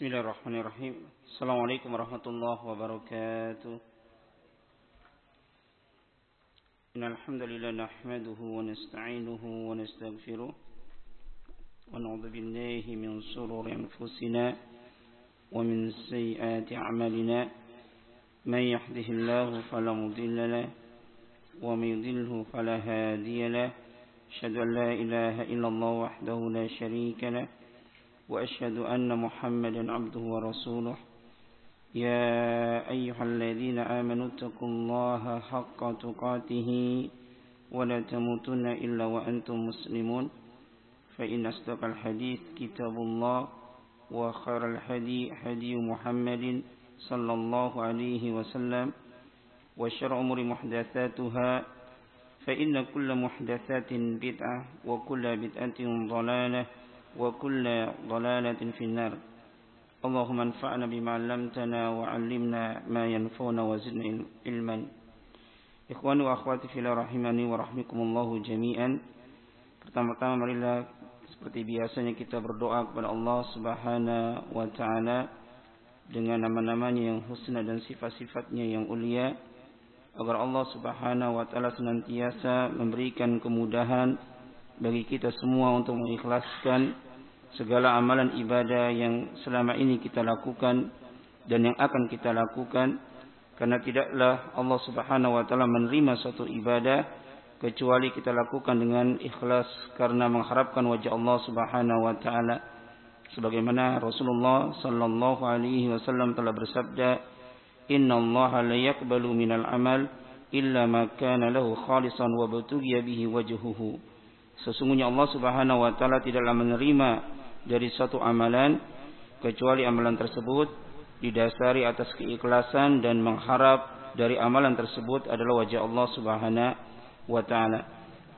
بسم الله الرحمن الرحيم السلام عليكم ورحمة الله وبركاته إن الحمد لله نحمده ونستعينه ونستغفره ونعوذ بالله من شرور أنفسنا ومن سيئات أعمالنا من يهده الله فلا مضل له ومن يضله فلا هادي له أشهد أن لا إله إلا الله وحده لا شريك له وأشهد أن محمدا عبده ورسوله. يا أيها الذين آمنوا اتقوا الله حق تقاته ولا تموتن إلا وأنتم مسلمون. فإن أصدق الحديث كتاب الله وخير الهدي هدي محمد صلى الله عليه وسلم وشر أمور محدثاتها. فإن كل محدثات بدعة وكل بدعة ضلالة وكل ضلالة في النار اللهم انفعنا بما علمتنا وعلمنا ما ينفعنا وزدنا علما Ikhwani wa akhwati fila rahimani wa rahmikumullahu jami'an Pertama-tama marilah seperti biasanya kita berdoa kepada Allah subhanahu wa ta'ala Dengan nama-namanya yang husna dan sifat-sifatnya yang ulia Agar Allah subhanahu wa ta'ala senantiasa memberikan kemudahan bagi kita semua untuk mengikhlaskan segala amalan ibadah yang selama ini kita lakukan dan yang akan kita lakukan. Karena tidaklah Allah Subhanahu wa taala menerima suatu ibadah kecuali kita lakukan dengan ikhlas karena mengharapkan wajah Allah Subhanahu wa taala. Sebagaimana Rasulullah sallallahu alaihi wasallam telah bersabda inna Allah la yaqbalu minal amal illa ma kana lahu khalisan wa bihi wajhuhu Sesungguhnya Allah Subhanahu wa taala tidaklah menerima dari suatu amalan kecuali amalan tersebut didasari atas keikhlasan dan mengharap dari amalan tersebut adalah wajah Allah Subhanahu wa taala.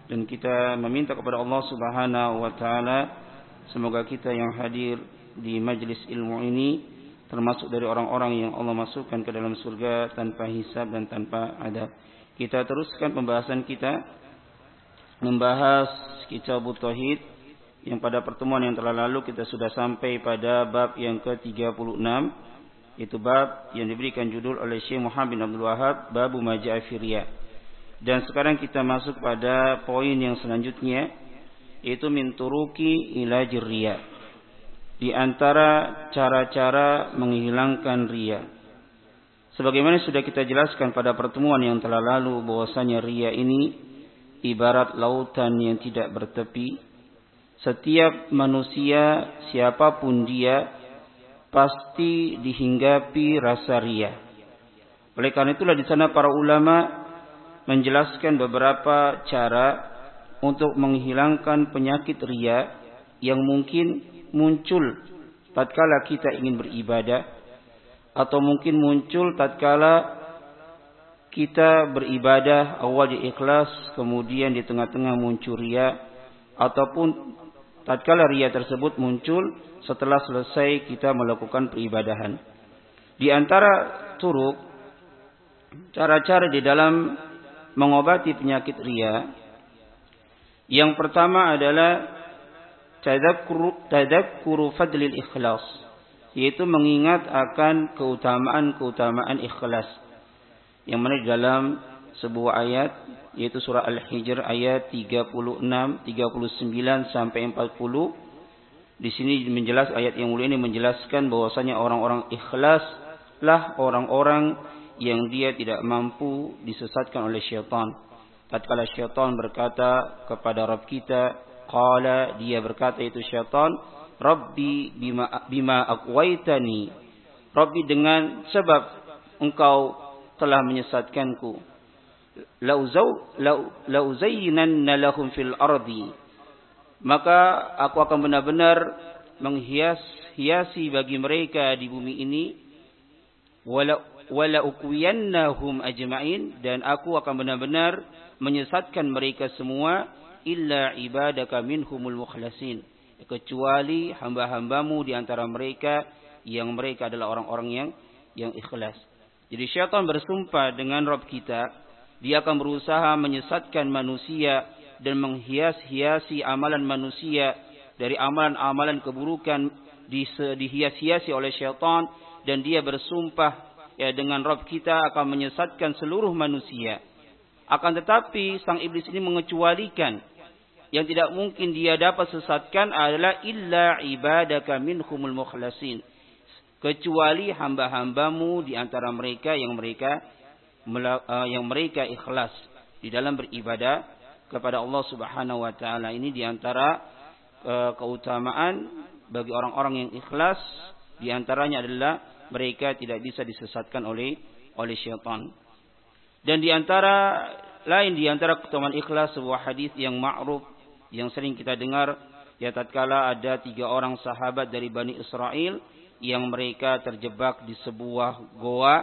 Dan kita meminta kepada Allah Subhanahu wa taala semoga kita yang hadir di majlis ilmu ini termasuk dari orang-orang yang Allah masukkan ke dalam surga tanpa hisab dan tanpa adab. Kita teruskan pembahasan kita membahas kitab Tauhid yang pada pertemuan yang telah lalu kita sudah sampai pada bab yang ke-36 itu bab yang diberikan judul oleh Syekh Muhammad bin Abdul Wahab bab Maja'a Dan sekarang kita masuk pada poin yang selanjutnya yaitu min turuki ila riya. Di antara cara-cara menghilangkan ria. Sebagaimana sudah kita jelaskan pada pertemuan yang telah lalu bahwasanya ria ini ibarat lautan yang tidak bertepi. Setiap manusia, siapa pun dia, pasti dihinggapi rasa ria. Oleh karena itulah di sana para ulama menjelaskan beberapa cara untuk menghilangkan penyakit ria yang mungkin muncul tatkala kita ingin beribadah atau mungkin muncul tatkala kita beribadah awal di ikhlas kemudian di tengah-tengah muncul ria ataupun tatkala ria tersebut muncul setelah selesai kita melakukan peribadahan. Di antara turuk cara-cara di dalam mengobati penyakit ria yang pertama adalah tadakkuru fadlil ikhlas yaitu mengingat akan keutamaan-keutamaan ikhlas yang mana di dalam sebuah ayat yaitu surah Al-Hijr ayat 36, 39 sampai 40. Di sini menjelas ayat yang mulia ini menjelaskan bahwasanya orang-orang ikhlas lah orang-orang yang dia tidak mampu disesatkan oleh syaitan. Tatkala syaitan berkata kepada Rabb kita, qala dia berkata itu syaitan, Rabbi bima bima aqwaitani. Rabbi dengan sebab engkau telah menyesatkanku. Lauzayyinanna lahum fil ardi. Maka aku akan benar-benar menghias-hiasi bagi mereka di bumi ini. Wala uqwiyannahum ajma'in. Dan aku akan benar-benar menyesatkan mereka semua. Illa ibadaka minhumul mukhlasin. Kecuali hamba-hambamu di antara mereka. Yang mereka adalah orang-orang yang yang ikhlas. Jadi syaitan bersumpah dengan Rob kita. Dia akan berusaha menyesatkan manusia dan menghias-hiasi amalan manusia dari amalan-amalan keburukan dihias-hiasi oleh syaitan dan dia bersumpah ya dengan Rabb kita akan menyesatkan seluruh manusia. Akan tetapi sang iblis ini mengecualikan yang tidak mungkin dia dapat sesatkan adalah illa ibadaka minhumul mukhlasin. Kecuali hamba-hambamu di antara mereka yang mereka eh, yang mereka ikhlas di dalam beribadah kepada Allah Subhanahu wa taala. Ini di antara uh, keutamaan bagi orang-orang yang ikhlas di antaranya adalah mereka tidak bisa disesatkan oleh oleh syaitan. Dan di antara lain di antara keutamaan ikhlas sebuah hadis yang ma'ruf yang sering kita dengar ya tatkala ada tiga orang sahabat dari Bani Israel yang mereka terjebak di sebuah goa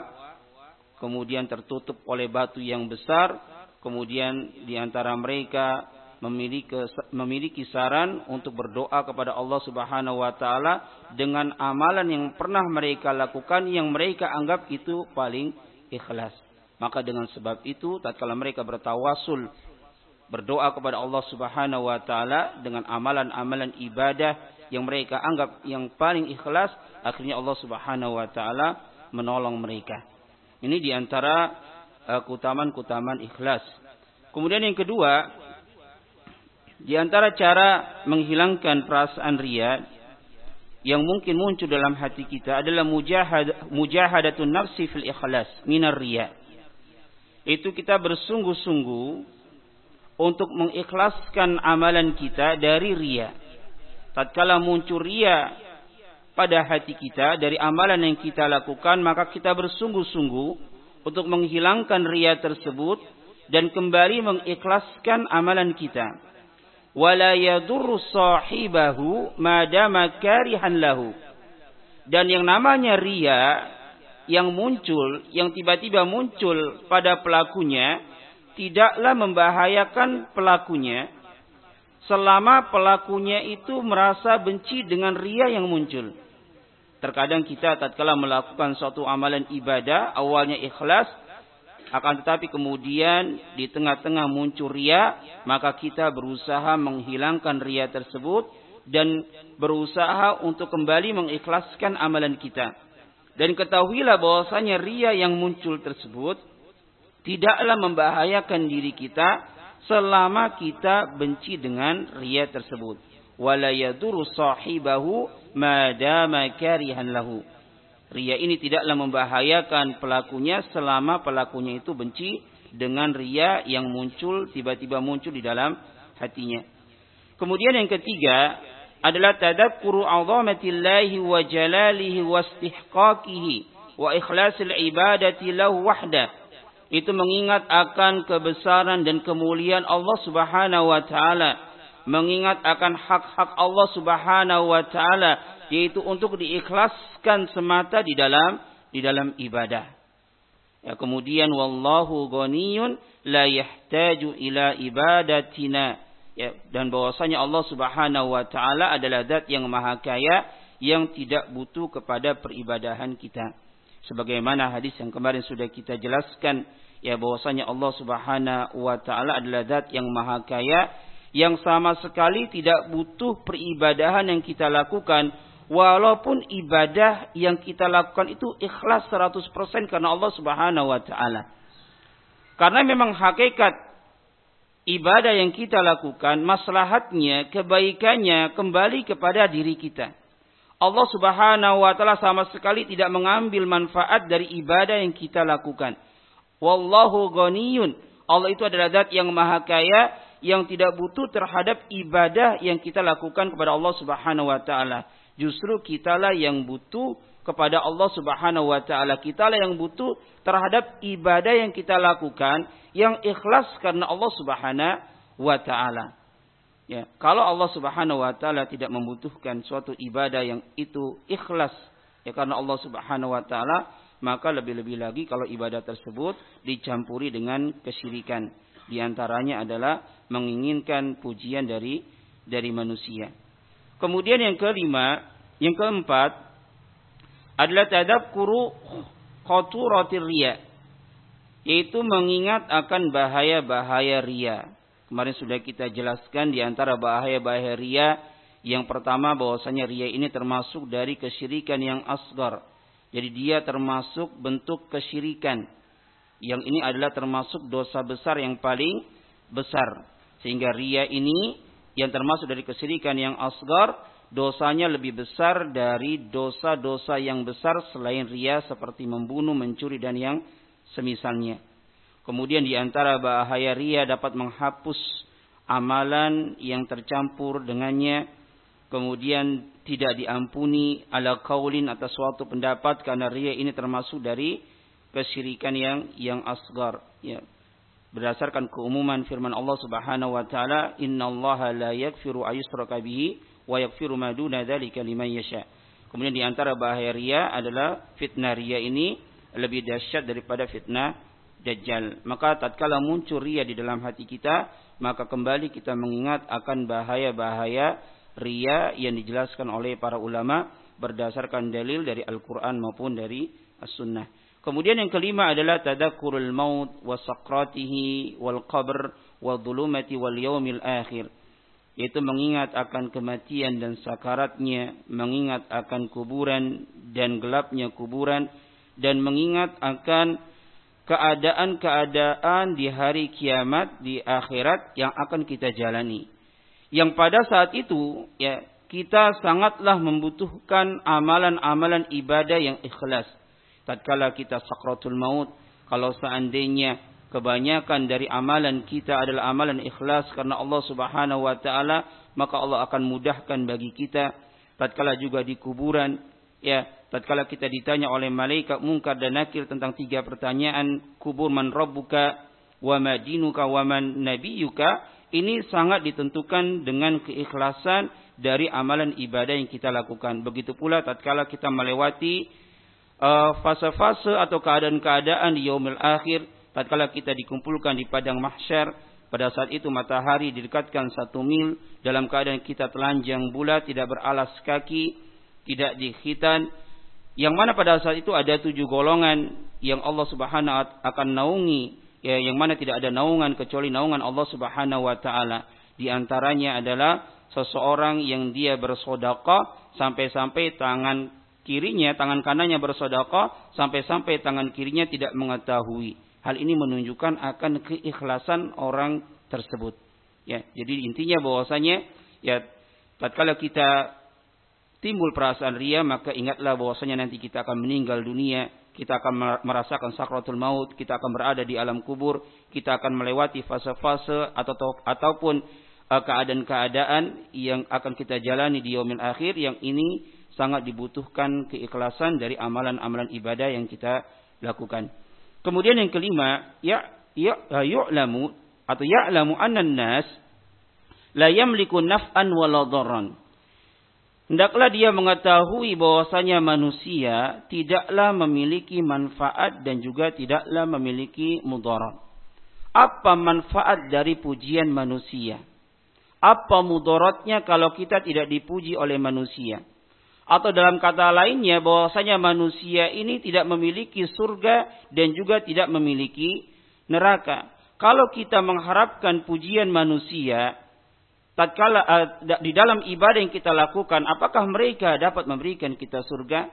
kemudian tertutup oleh batu yang besar kemudian di antara mereka memiliki memiliki saran untuk berdoa kepada Allah Subhanahu wa taala dengan amalan yang pernah mereka lakukan yang mereka anggap itu paling ikhlas. Maka dengan sebab itu tatkala mereka bertawasul berdoa kepada Allah Subhanahu wa taala dengan amalan-amalan ibadah yang mereka anggap yang paling ikhlas, akhirnya Allah Subhanahu wa taala menolong mereka. Ini di antara uh, keutamaan-keutamaan ikhlas. Kemudian yang kedua, di antara cara menghilangkan perasaan ria yang mungkin muncul dalam hati kita adalah mujahad, mujahadatun nafsi fil ikhlas minar ria. Itu kita bersungguh-sungguh untuk mengikhlaskan amalan kita dari ria. Tatkala muncul ria pada hati kita dari amalan yang kita lakukan, maka kita bersungguh-sungguh untuk menghilangkan ria tersebut dan kembali mengikhlaskan amalan kita wala yadurru sahibahu madama karihan lahu. Dan yang namanya ria yang muncul, yang tiba-tiba muncul pada pelakunya, tidaklah membahayakan pelakunya selama pelakunya itu merasa benci dengan ria yang muncul. Terkadang kita tatkala melakukan suatu amalan ibadah, awalnya ikhlas, akan tetapi kemudian di tengah-tengah muncul ria, maka kita berusaha menghilangkan ria tersebut dan berusaha untuk kembali mengikhlaskan amalan kita. Dan ketahuilah bahwasanya ria yang muncul tersebut tidaklah membahayakan diri kita selama kita benci dengan ria tersebut. Wala yaduru sahibahu madama karihan lahu Ria ini tidaklah membahayakan pelakunya selama pelakunya itu benci dengan ria yang muncul tiba-tiba muncul di dalam hatinya. Kemudian yang ketiga adalah tadakkuru 'azamatillahi wa jalalihi wa istihqaqihi wa ikhlasil ibadati lahu wahda. Itu mengingat akan kebesaran dan kemuliaan Allah Subhanahu wa taala, mengingat akan hak-hak Allah Subhanahu wa taala yaitu untuk diikhlaskan semata di dalam di dalam ibadah. Ya, kemudian wallahu ghaniyun la yahtaju ila ibadatina. Ya, dan bahwasanya Allah Subhanahu wa taala adalah zat yang maha kaya yang tidak butuh kepada peribadahan kita. Sebagaimana hadis yang kemarin sudah kita jelaskan ya bahwasanya Allah Subhanahu wa taala adalah zat yang maha kaya yang sama sekali tidak butuh peribadahan yang kita lakukan walaupun ibadah yang kita lakukan itu ikhlas 100% karena Allah Subhanahu wa taala. Karena memang hakikat ibadah yang kita lakukan maslahatnya, kebaikannya kembali kepada diri kita. Allah Subhanahu wa taala sama sekali tidak mengambil manfaat dari ibadah yang kita lakukan. Wallahu ghaniyun. Allah itu adalah zat yang maha kaya yang tidak butuh terhadap ibadah yang kita lakukan kepada Allah Subhanahu wa taala. Justru kitalah yang butuh kepada Allah Subhanahu wa taala. Kitalah yang butuh terhadap ibadah yang kita lakukan yang ikhlas karena Allah Subhanahu wa taala. Ya, kalau Allah Subhanahu wa taala tidak membutuhkan suatu ibadah yang itu ikhlas ya karena Allah Subhanahu wa taala, maka lebih-lebih lagi kalau ibadah tersebut dicampuri dengan kesyirikan. Di antaranya adalah menginginkan pujian dari dari manusia. Kemudian yang kelima, yang keempat adalah tadakkuru khaturatir riya. Yaitu mengingat akan bahaya-bahaya ria. Kemarin sudah kita jelaskan di antara bahaya-bahaya ria Yang pertama bahwasanya ria ini termasuk dari kesyirikan yang asgar. Jadi dia termasuk bentuk kesyirikan. Yang ini adalah termasuk dosa besar yang paling besar. Sehingga ria ini yang termasuk dari kesyirikan yang asgar dosanya lebih besar dari dosa-dosa yang besar selain ria seperti membunuh, mencuri dan yang semisalnya. Kemudian di antara bahaya ria dapat menghapus amalan yang tercampur dengannya. Kemudian tidak diampuni ala kaulin atas suatu pendapat karena ria ini termasuk dari kesyirikan yang yang asgar. Ya. Berdasarkan keumuman firman Allah Subhanahu wa taala, "Innallaha la yaghfiru ayyushraka bihi wa yaghfiru ma duna dzalika liman yasha. Kemudian di antara bahaya ria adalah fitnah ria ini lebih dahsyat daripada fitnah dajjal. Maka tatkala muncul ria di dalam hati kita, maka kembali kita mengingat akan bahaya-bahaya ria yang dijelaskan oleh para ulama berdasarkan dalil dari Al-Qur'an maupun dari As-Sunnah. Kemudian yang kelima adalah tadakkurul maut wa sakratihi wal qabr wa dhulumati wal yaumil akhir yaitu mengingat akan kematian dan sakaratnya, mengingat akan kuburan dan gelapnya kuburan, dan mengingat akan keadaan-keadaan di hari kiamat di akhirat yang akan kita jalani. Yang pada saat itu ya kita sangatlah membutuhkan amalan-amalan ibadah yang ikhlas. Tatkala kita sakratul maut, kalau seandainya kebanyakan dari amalan kita adalah amalan ikhlas karena Allah Subhanahu wa taala, maka Allah akan mudahkan bagi kita tatkala juga di kuburan ya tatkala kita ditanya oleh malaikat mungkar dan nakir tentang tiga pertanyaan kubur man rabbuka wa madinuka wa man nabiyuka ini sangat ditentukan dengan keikhlasan dari amalan ibadah yang kita lakukan. Begitu pula tatkala kita melewati uh, fase-fase uh, atau keadaan-keadaan di yaumil akhir tatkala kita dikumpulkan di padang mahsyar pada saat itu matahari didekatkan satu mil dalam keadaan kita telanjang bulat tidak beralas kaki tidak dikhitan yang mana pada saat itu ada tujuh golongan yang Allah Subhanahu akan naungi ya, yang mana tidak ada naungan kecuali naungan Allah Subhanahu wa taala di antaranya adalah seseorang yang dia bersedekah sampai-sampai tangan kirinya tangan kanannya bersedekah sampai-sampai tangan kirinya tidak mengetahui Hal ini menunjukkan akan keikhlasan orang tersebut. Ya, jadi intinya bahwasanya ya tatkala kita timbul perasaan ria maka ingatlah bahwasanya nanti kita akan meninggal dunia, kita akan merasakan sakratul maut, kita akan berada di alam kubur, kita akan melewati fase-fase atau ataupun uh, keadaan-keadaan yang akan kita jalani di yaumil akhir yang ini sangat dibutuhkan keikhlasan dari amalan-amalan ibadah yang kita lakukan. Kemudian yang kelima, ya ya yu'lamu atau ya'lamu anna nas la yamliku naf'an wala dharran. Hendaklah dia mengetahui bahwasanya manusia tidaklah memiliki manfaat dan juga tidaklah memiliki mudarat. Apa manfaat dari pujian manusia? Apa mudaratnya kalau kita tidak dipuji oleh manusia? Atau dalam kata lainnya bahwasanya manusia ini tidak memiliki surga dan juga tidak memiliki neraka. Kalau kita mengharapkan pujian manusia, tatkala uh, di dalam ibadah yang kita lakukan, apakah mereka dapat memberikan kita surga?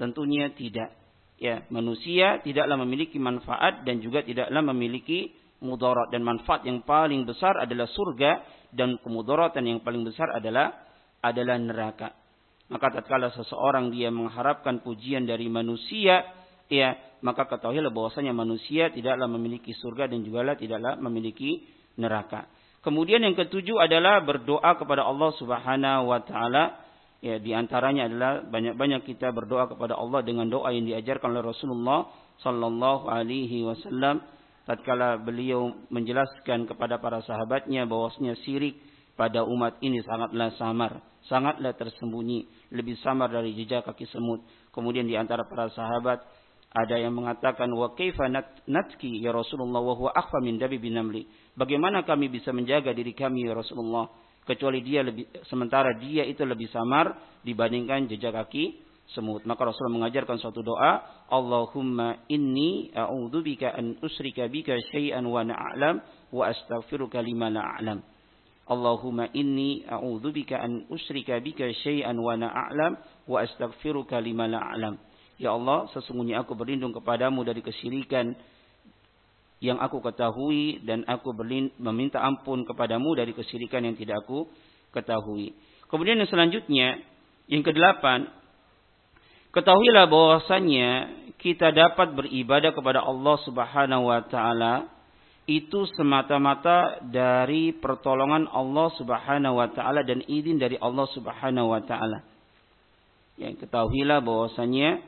Tentunya tidak. Ya, manusia tidaklah memiliki manfaat dan juga tidaklah memiliki mudarat dan manfaat yang paling besar adalah surga dan kemudaratan yang paling besar adalah adalah neraka. Maka tatkala seseorang dia mengharapkan pujian dari manusia, ya, maka ketahuilah bahwasanya manusia tidaklah memiliki surga dan juga tidaklah memiliki neraka. Kemudian yang ketujuh adalah berdoa kepada Allah Subhanahu wa taala. Ya, di antaranya adalah banyak-banyak kita berdoa kepada Allah dengan doa yang diajarkan oleh Rasulullah sallallahu alaihi wasallam tatkala beliau menjelaskan kepada para sahabatnya bahwasanya syirik pada umat ini sangatlah samar, sangatlah tersembunyi, lebih samar dari jejak kaki semut. Kemudian di antara para sahabat ada yang mengatakan wa kaifa natki ya Rasulullah wa huwa akhfa min dabi binamli. Bagaimana kami bisa menjaga diri kami ya Rasulullah kecuali dia lebih sementara dia itu lebih samar dibandingkan jejak kaki semut. Maka Rasulullah mengajarkan suatu doa, Allahumma inni a'udzubika an usrika bika syai'an wa na'lam wa astaghfiruka lima la a'lam. Allahumma inni a'udzubika an usyrika bika syai'an wa a'lam wa astaghfiruka lima la a'lam. Ya Allah, sesungguhnya aku berlindung kepadamu dari kesyirikan yang aku ketahui dan aku meminta ampun kepadamu dari kesyirikan yang tidak aku ketahui. Kemudian yang selanjutnya, yang kedelapan, ketahuilah bahwasanya kita dapat beribadah kepada Allah Subhanahu wa taala itu semata-mata dari pertolongan Allah Subhanahu wa taala dan izin dari Allah Subhanahu wa taala. Yang ketahuilah bahwasanya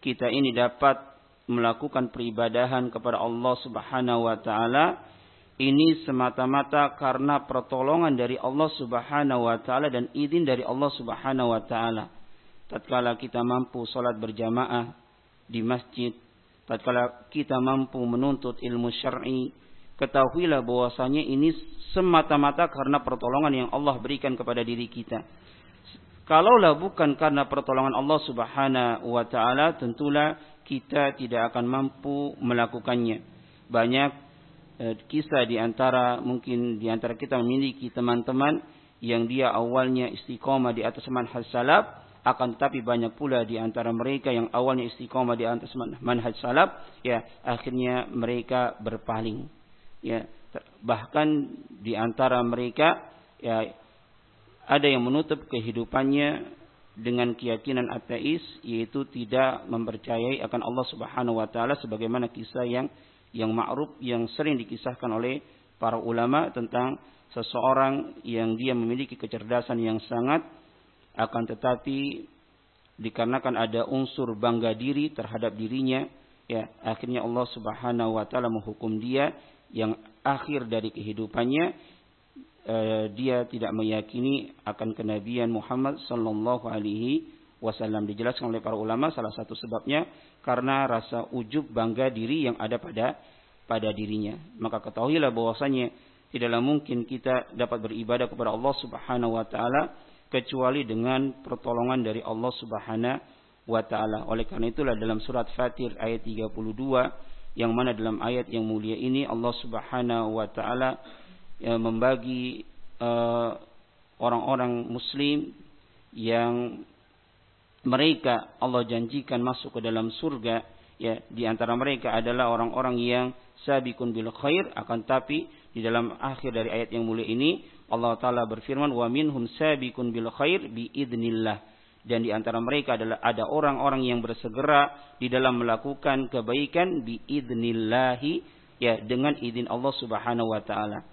kita ini dapat melakukan peribadahan kepada Allah Subhanahu wa taala ini semata-mata karena pertolongan dari Allah Subhanahu wa taala dan izin dari Allah Subhanahu wa taala. Tatkala kita mampu salat berjamaah di masjid, tatkala kita mampu menuntut ilmu syar'i, ketahuilah bahwasanya ini semata-mata karena pertolongan yang Allah berikan kepada diri kita. Kalaulah bukan karena pertolongan Allah Subhanahu wa taala, tentulah kita tidak akan mampu melakukannya. Banyak eh, kisah di antara mungkin di antara kita memiliki teman-teman yang dia awalnya istiqomah di atas manhaj salaf akan tetapi banyak pula di antara mereka yang awalnya istiqomah di atas manhaj salaf ya akhirnya mereka berpaling ya bahkan di antara mereka ya ada yang menutup kehidupannya dengan keyakinan ateis yaitu tidak mempercayai akan Allah Subhanahu wa taala sebagaimana kisah yang yang ma'ruf yang sering dikisahkan oleh para ulama tentang seseorang yang dia memiliki kecerdasan yang sangat akan tetapi dikarenakan ada unsur bangga diri terhadap dirinya ya akhirnya Allah Subhanahu wa taala menghukum dia yang akhir dari kehidupannya eh, dia tidak meyakini akan kenabian Muhammad sallallahu alaihi wasallam. Dijelaskan oleh para ulama salah satu sebabnya karena rasa ujub bangga diri yang ada pada pada dirinya. Maka ketahuilah bahwasanya tidaklah mungkin kita dapat beribadah kepada Allah Subhanahu wa taala kecuali dengan pertolongan dari Allah Subhanahu wa taala. Oleh karena itulah dalam surat Fatir ayat 32 yang mana dalam ayat yang mulia ini Allah Subhanahu wa taala ya, membagi eh, orang-orang uh, muslim yang mereka Allah janjikan masuk ke dalam surga ya di antara mereka adalah orang-orang yang sabiqun bil khair akan tapi di dalam akhir dari ayat yang mulia ini Allah taala berfirman wa minhum sabiqun bil khair bi idnillah dan di antara mereka adalah ada orang-orang yang bersegera di dalam melakukan kebaikan biidnillahi ya dengan izin Allah Subhanahu wa taala.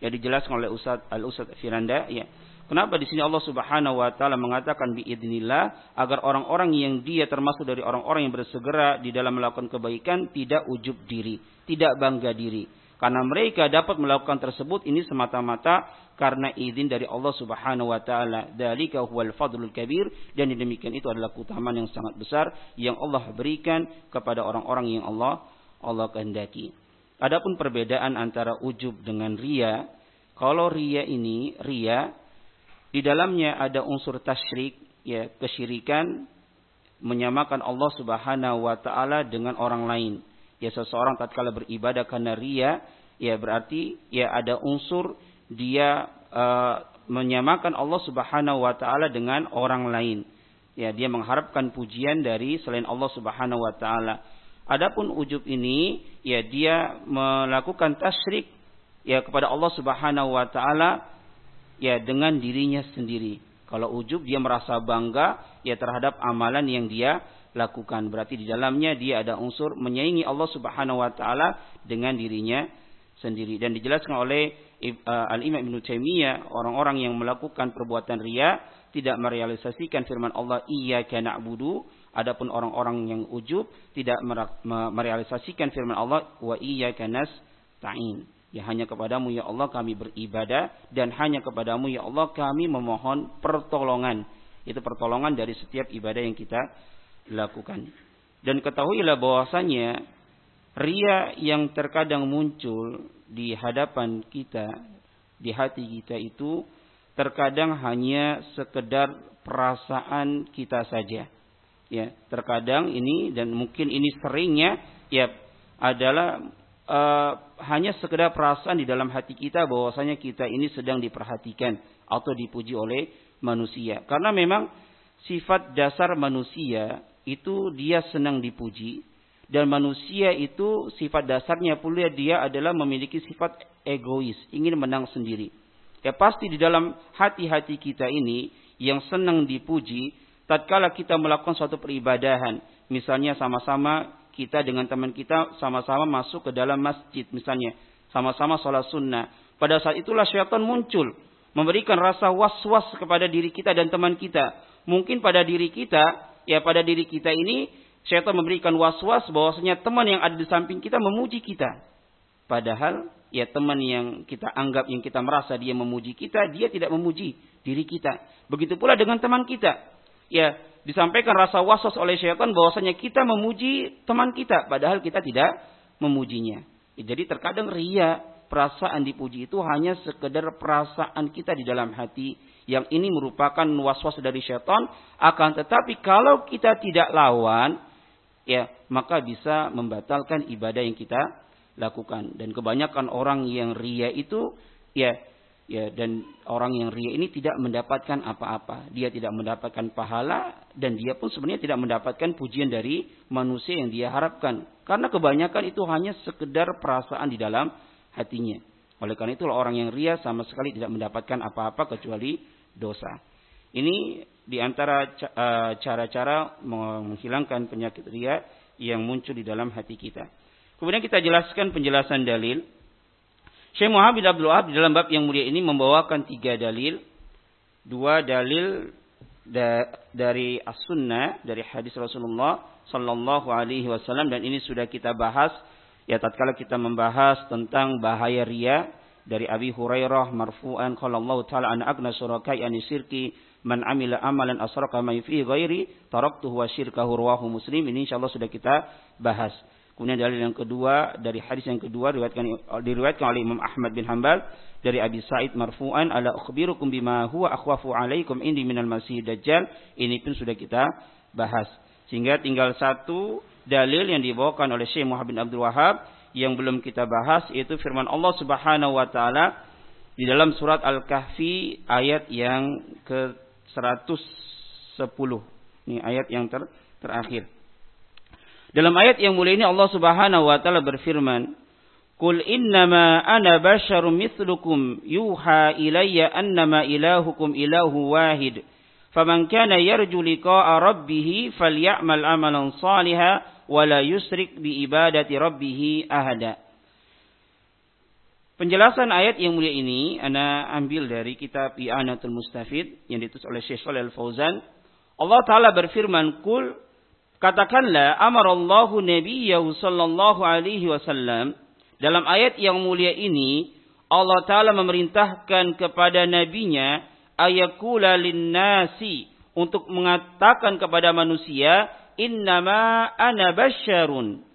Ya dijelaskan oleh Ustaz Al Ustaz Firanda ya. Kenapa di sini Allah Subhanahu wa taala mengatakan biidnillah agar orang-orang yang dia termasuk dari orang-orang yang bersegera di dalam melakukan kebaikan tidak ujub diri, tidak bangga diri. Karena mereka dapat melakukan tersebut ini semata-mata karena izin dari Allah Subhanahu wa taala. Dzalika huwal fadlul kabir dan demikian itu adalah keutamaan yang sangat besar yang Allah berikan kepada orang-orang yang Allah Allah kehendaki. Adapun perbedaan antara ujub dengan ria, kalau ria ini ria di dalamnya ada unsur tasyrik ya kesyirikan menyamakan Allah Subhanahu wa taala dengan orang lain. Ya seseorang tatkala beribadah karena ria ya berarti ya ada unsur dia uh, menyamakan Allah Subhanahu wa taala dengan orang lain. Ya dia mengharapkan pujian dari selain Allah Subhanahu wa taala adapun ujub ini ya dia melakukan tasyrik ya kepada Allah Subhanahu wa taala ya dengan dirinya sendiri kalau ujub dia merasa bangga ya terhadap amalan yang dia lakukan. Berarti di dalamnya dia ada unsur menyaingi Allah Subhanahu wa taala dengan dirinya sendiri dan dijelaskan oleh uh, Al-Imam Ibnu Taimiyah orang-orang yang melakukan perbuatan riya tidak merealisasikan firman Allah iyyaka na'budu adapun orang-orang yang ujub tidak merealisasikan firman Allah wa iyyaka nasta'in ya hanya kepadamu ya Allah kami beribadah dan hanya kepadamu ya Allah kami memohon pertolongan itu pertolongan dari setiap ibadah yang kita lakukan. Dan ketahuilah bahwasanya ria yang terkadang muncul di hadapan kita, di hati kita itu terkadang hanya sekedar perasaan kita saja. Ya, terkadang ini dan mungkin ini seringnya ya adalah uh, hanya sekedar perasaan di dalam hati kita bahwasanya kita ini sedang diperhatikan atau dipuji oleh manusia. Karena memang sifat dasar manusia itu dia senang dipuji dan manusia itu sifat dasarnya pula dia adalah memiliki sifat egois, ingin menang sendiri. Ya pasti di dalam hati-hati kita ini yang senang dipuji tatkala kita melakukan suatu peribadahan, misalnya sama-sama kita dengan teman kita sama-sama masuk ke dalam masjid misalnya, sama-sama sholat sunnah. Pada saat itulah syaitan muncul, memberikan rasa was-was kepada diri kita dan teman kita. Mungkin pada diri kita, ya pada diri kita ini, syaitan memberikan was-was bahwasanya teman yang ada di samping kita memuji kita. Padahal ya teman yang kita anggap yang kita merasa dia memuji kita, dia tidak memuji diri kita. Begitu pula dengan teman kita. Ya, disampaikan rasa waswas oleh syaitan bahwasanya kita memuji teman kita padahal kita tidak memujinya. Jadi terkadang ria, perasaan dipuji itu hanya sekedar perasaan kita di dalam hati yang ini merupakan waswas dari syaitan akan tetapi kalau kita tidak lawan ya maka bisa membatalkan ibadah yang kita lakukan dan kebanyakan orang yang ria itu ya ya dan orang yang ria ini tidak mendapatkan apa-apa. Dia tidak mendapatkan pahala dan dia pun sebenarnya tidak mendapatkan pujian dari manusia yang dia harapkan. Karena kebanyakan itu hanya sekedar perasaan di dalam hatinya. Oleh karena itulah orang yang ria sama sekali tidak mendapatkan apa-apa kecuali dosa. Ini di antara eh, cara-cara menghilangkan penyakit ria yang muncul di dalam hati kita. Kemudian kita jelaskan penjelasan dalil Syekh Muhammad Abdul Wahab dalam bab yang mulia ini membawakan tiga dalil. Dua dalil da dari as-sunnah, dari hadis Rasulullah sallallahu alaihi wasallam dan ini sudah kita bahas. Ya tatkala kita membahas tentang bahaya ria dari Abi Hurairah marfu'an qala Allah taala an agna syurakai an syirki man amila amalan asraka ma fi ghairi taraktuhu wa syirkahu rawahu muslim. Ini insyaallah sudah kita bahas Kemudian dalil yang kedua dari hadis yang kedua diriwayatkan diriwayatkan oleh Imam Ahmad bin Hambal dari Abi Sa'id marfu'an ala ukhbirukum bima huwa akhwafu alaikum indi minal masih dajjal. Ini pun sudah kita bahas. Sehingga tinggal satu dalil yang dibawakan oleh Syekh Muhammad bin Abdul Wahab yang belum kita bahas yaitu firman Allah Subhanahu wa taala di dalam surat Al-Kahfi ayat yang ke 110. Ini ayat yang ter terakhir. Dalam ayat yang mulia ini Allah Subhanahu wa taala berfirman, "Qul innama ana basyarum mithlukum yuha ilayya annama ilahukum ilahu wahid. Faman kana yarju liqa'a rabbih falyamal amalan salihan wa la yusrik bi ibadati rabbih ahada." Penjelasan ayat yang mulia ini ana ambil dari kitab I'anatul Mustafid yang ditulis oleh Syekh Shalal Fauzan. Allah taala berfirman, "Qul Katakanlah amarallahu nabiyyahu sallallahu alaihi wasallam. Dalam ayat yang mulia ini Allah taala memerintahkan kepada nabinya ayakula linnasi untuk mengatakan kepada manusia innama ana basyarun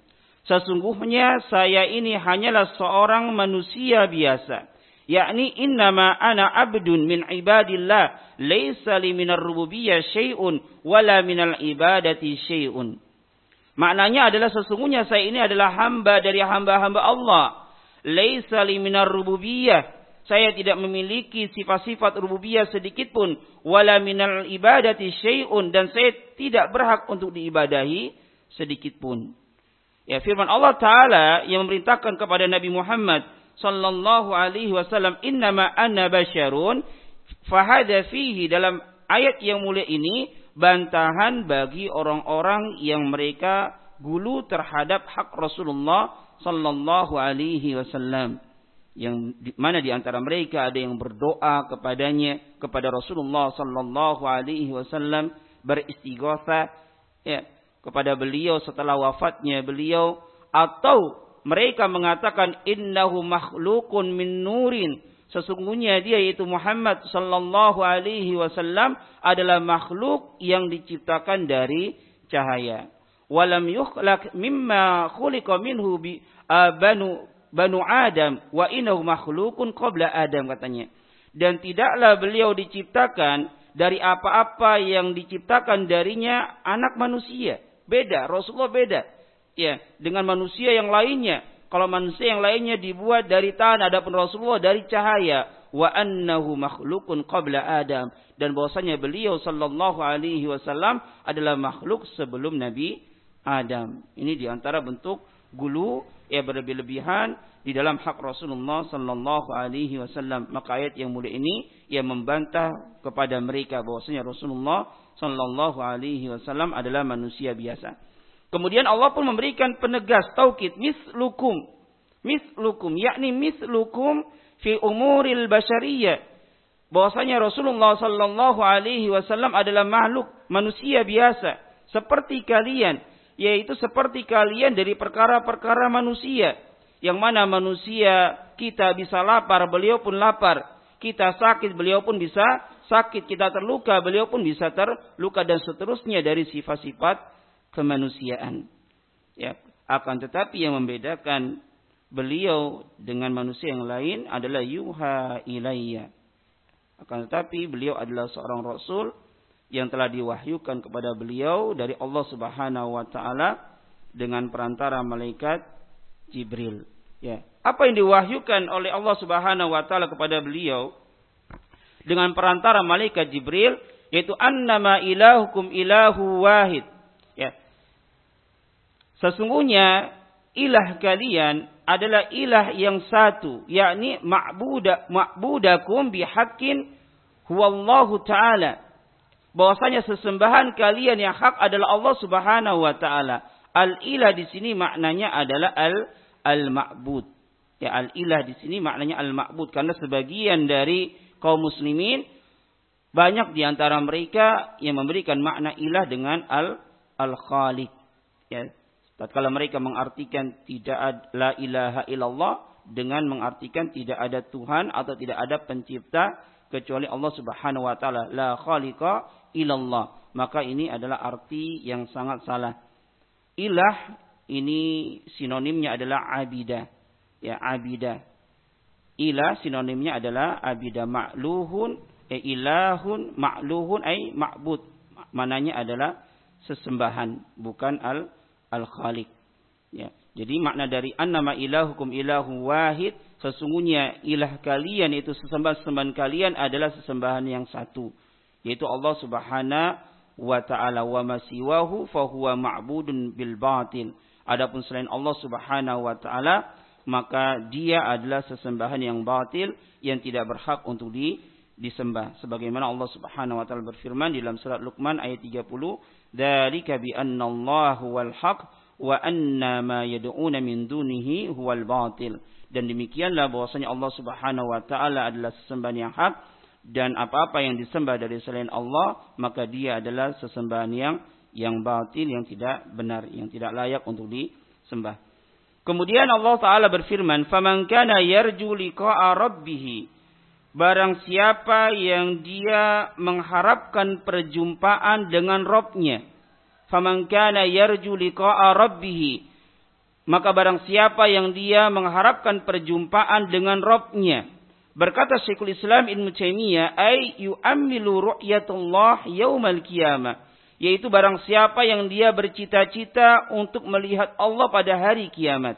sesungguhnya saya ini hanyalah seorang manusia biasa yakni innama ana abdun min ibadillah. Laisa li minar rububiyyah syai'un wala minal ibadati syai'un. Maknanya adalah sesungguhnya saya ini adalah hamba dari hamba-hamba Allah. Laisa li minar rububiyyah saya tidak memiliki sifat-sifat rububiyah sedikit pun. Wala minal ibadati syai'un. Dan saya tidak berhak untuk diibadahi sedikit pun. Ya firman Allah taala yang memerintahkan kepada Nabi Muhammad sallallahu alaihi wasallam innama anna basyarun. Fahada fihi dalam ayat yang mulia ini bantahan bagi orang-orang yang mereka gulu terhadap hak Rasulullah sallallahu alaihi wasallam. Yang di, mana di antara mereka ada yang berdoa kepadanya kepada Rasulullah sallallahu alaihi wasallam beristighatsah ya kepada beliau setelah wafatnya beliau atau mereka mengatakan innahu makhlukun min nurin. Sesungguhnya dia yaitu Muhammad sallallahu alaihi wasallam adalah makhluk yang diciptakan dari cahaya. Walam yukhlaq mimma khuliqa minhu bi banu banu Adam wa innahu makhlukun qabla Adam katanya. Dan tidaklah beliau diciptakan dari apa-apa yang diciptakan darinya anak manusia. Beda, Rasulullah beda ya dengan manusia yang lainnya. Kalau manusia yang lainnya dibuat dari tanah, adapun Rasulullah dari cahaya. Wa annahu makhlukun qabla Adam. Dan bahwasanya beliau sallallahu alaihi wasallam adalah makhluk sebelum Nabi Adam. Ini di antara bentuk gulu ya berlebih-lebihan di dalam hak Rasulullah sallallahu alaihi wasallam. Maka ayat yang mulia ini yang membantah kepada mereka bahwasanya Rasulullah sallallahu alaihi wasallam adalah manusia biasa. Kemudian Allah pun memberikan penegas taukid mislukum. Mislukum yakni mislukum fi umuril basyariyah. Bahwasanya Rasulullah sallallahu alaihi wasallam adalah makhluk manusia biasa seperti kalian, yaitu seperti kalian dari perkara-perkara manusia. Yang mana manusia kita bisa lapar, beliau pun lapar. Kita sakit, beliau pun bisa sakit. Kita terluka, beliau pun bisa terluka dan seterusnya dari sifat-sifat kemanusiaan. Ya, akan tetapi yang membedakan beliau dengan manusia yang lain adalah yuha ilayya. Akan tetapi beliau adalah seorang rasul yang telah diwahyukan kepada beliau dari Allah Subhanahu wa taala dengan perantara malaikat Jibril. Ya. Apa yang diwahyukan oleh Allah Subhanahu wa taala kepada beliau dengan perantara malaikat Jibril yaitu annama ilahukum ilahu wahid. Sesungguhnya ilah kalian adalah ilah yang satu, yakni ma'buda ma'budakum bihaqqin huwallahu taala. Bahwasanya sesembahan kalian yang hak adalah Allah Subhanahu wa taala. Al-ilah di sini maknanya adalah al al-ma'bud. Ya al-ilah di sini maknanya al-ma'bud karena sebagian dari kaum muslimin banyak di antara mereka yang memberikan makna ilah dengan al al-khaliq. Ya, tatkala mereka mengartikan tidak ada la ilaha illallah dengan mengartikan tidak ada Tuhan atau tidak ada pencipta kecuali Allah Subhanahu wa taala. La khaliqa illallah. Maka ini adalah arti yang sangat salah. Ilah ini sinonimnya adalah abida. Ya abida. Ilah sinonimnya adalah abida. Ma'luhun eh, ilahun ma'luhun ay ma'bud. Mananya adalah sesembahan bukan al Al-Khaliq. Ya. Jadi makna dari annama ilahukum ilahu wahid, sesungguhnya ilah kalian itu sesembahan-sesembahan kalian adalah sesembahan yang satu, yaitu Allah Subhanahu wa taala wa masiwahu fahuwa ma'budun bil batil. Adapun selain Allah Subhanahu wa taala, maka dia adalah sesembahan yang batil yang tidak berhak untuk di disembah sebagaimana Allah Subhanahu wa taala berfirman di dalam surat Luqman ayat 30 Dzalika bi anna Allah huwal haq wa anna ma yad'una min dunihi huwal batil. Dan demikianlah bahwasanya Allah Subhanahu wa taala adalah sesembahan yang hak dan apa-apa yang disembah dari selain Allah maka dia adalah sesembahan yang yang batil yang tidak benar yang tidak layak untuk disembah. Kemudian Allah taala berfirman, "Faman kana yarju liqa'a rabbih" Barang siapa yang dia mengharapkan perjumpaan dengan Robnya. Faman kana yarju liqa'a rabbih. Maka barang siapa yang dia mengharapkan perjumpaan dengan Robnya. Berkata Syekhul Islam Ibn Taimiyah, ay yu'ammilu ru'yatullah yaumal qiyamah. Yaitu barang siapa yang dia bercita-cita untuk melihat Allah pada hari kiamat.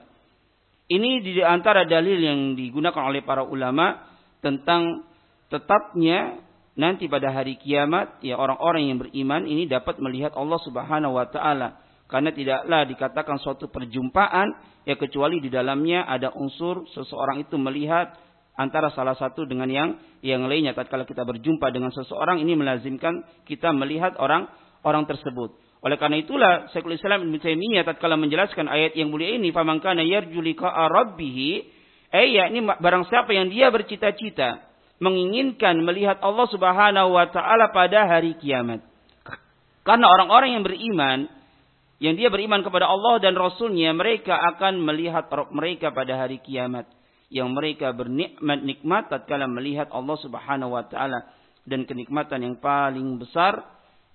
Ini di antara dalil yang digunakan oleh para ulama tentang tetapnya nanti pada hari kiamat ya orang-orang yang beriman ini dapat melihat Allah Subhanahu wa taala. Karena tidaklah dikatakan suatu perjumpaan ya kecuali di dalamnya ada unsur seseorang itu melihat antara salah satu dengan yang yang lainnya. Tatkala kita berjumpa dengan seseorang ini melazimkan kita melihat orang orang tersebut. Oleh karena itulah Syekhul Islam Ibnu Taimiyah tatkala menjelaskan ayat yang mulia ini famangkana yarju liqa'a Eh yakni barang siapa yang dia bercita-cita menginginkan melihat Allah Subhanahu wa taala pada hari kiamat. Karena orang-orang yang beriman yang dia beriman kepada Allah dan Rasulnya mereka akan melihat Rabb mereka pada hari kiamat yang mereka bernikmat nikmat tatkala melihat Allah Subhanahu wa taala dan kenikmatan yang paling besar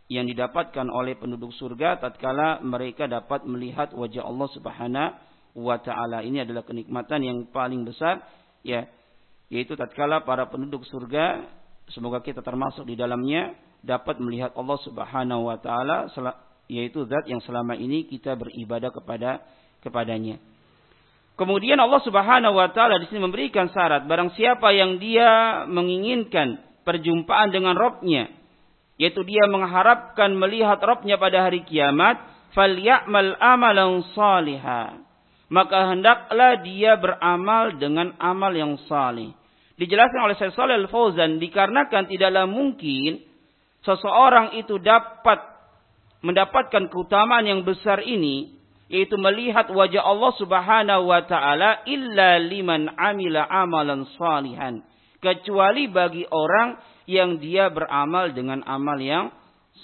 yang didapatkan oleh penduduk surga tatkala mereka dapat melihat wajah Allah Subhanahu wa taala. Ini adalah kenikmatan yang paling besar ya, yaitu tatkala para penduduk surga semoga kita termasuk di dalamnya dapat melihat Allah Subhanahu wa taala yaitu zat yang selama ini kita beribadah kepada kepadanya. Kemudian Allah Subhanahu wa taala di sini memberikan syarat barang siapa yang dia menginginkan perjumpaan dengan Robnya, yaitu dia mengharapkan melihat Robnya pada hari kiamat, falyamal amalan salihah. Maka hendaklah dia beramal dengan amal yang salih. Dijelaskan oleh Syekh Shalal Al-Fauzan dikarenakan tidaklah mungkin seseorang itu dapat mendapatkan keutamaan yang besar ini yaitu melihat wajah Allah Subhanahu wa taala illa liman amila amalan salihan kecuali bagi orang yang dia beramal dengan amal yang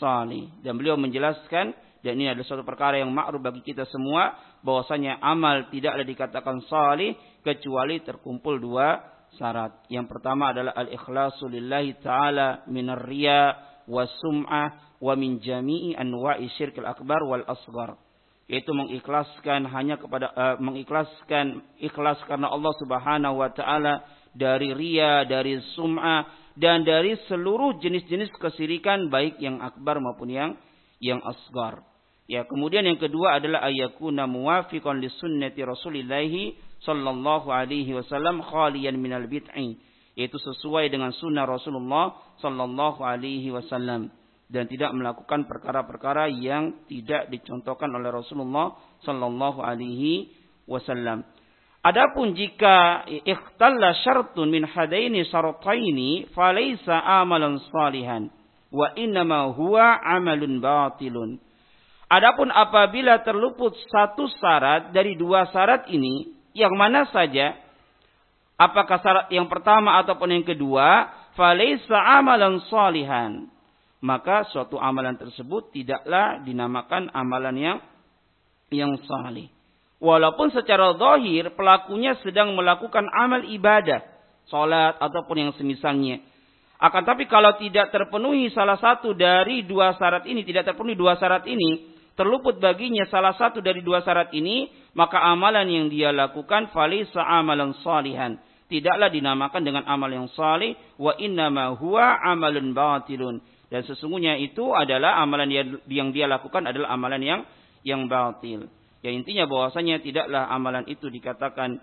salih dan beliau menjelaskan dan ini adalah suatu perkara yang makruf bagi kita semua bahwasanya amal tidaklah dikatakan salih kecuali terkumpul dua syarat yang pertama adalah al-ikhlasu lillahi taala minar riya was sum'ah wa min jami'i anwa'i syirkil akbar wal asghar yaitu mengikhlaskan hanya kepada uh, mengikhlaskan ikhlas karena Allah Subhanahu wa taala dari ria, dari sum'ah dan dari seluruh jenis-jenis kesirikan baik yang akbar maupun yang yang asgar. Ya, kemudian yang kedua adalah ayakuna muwafiqan li sunnati Rasulillah sallallahu alaihi wasallam khaliyan minal bid'i, yaitu sesuai dengan sunnah Rasulullah sallallahu alaihi wasallam dan tidak melakukan perkara-perkara yang tidak dicontohkan oleh Rasulullah sallallahu alaihi wasallam. Adapun jika ikhtalla syartun min hadaini syartaini falaysa amalan salihan wa innama huwa amalun batilun. Adapun apabila terluput satu syarat dari dua syarat ini, yang mana saja, apakah syarat yang pertama ataupun yang kedua, falaysa amalan salihan maka suatu amalan tersebut tidaklah dinamakan amalan yang yang saleh. Walaupun secara zahir pelakunya sedang melakukan amal ibadah, salat ataupun yang semisalnya. Akan tapi kalau tidak terpenuhi salah satu dari dua syarat ini, tidak terpenuhi dua syarat ini, terluput baginya salah satu dari dua syarat ini, maka amalan yang dia lakukan falisa amalan salihan. Tidaklah dinamakan dengan amal yang salih, wa innama huwa amalun batilun dan sesungguhnya itu adalah amalan yang, dia lakukan adalah amalan yang yang batil. Ya intinya bahwasanya tidaklah amalan itu dikatakan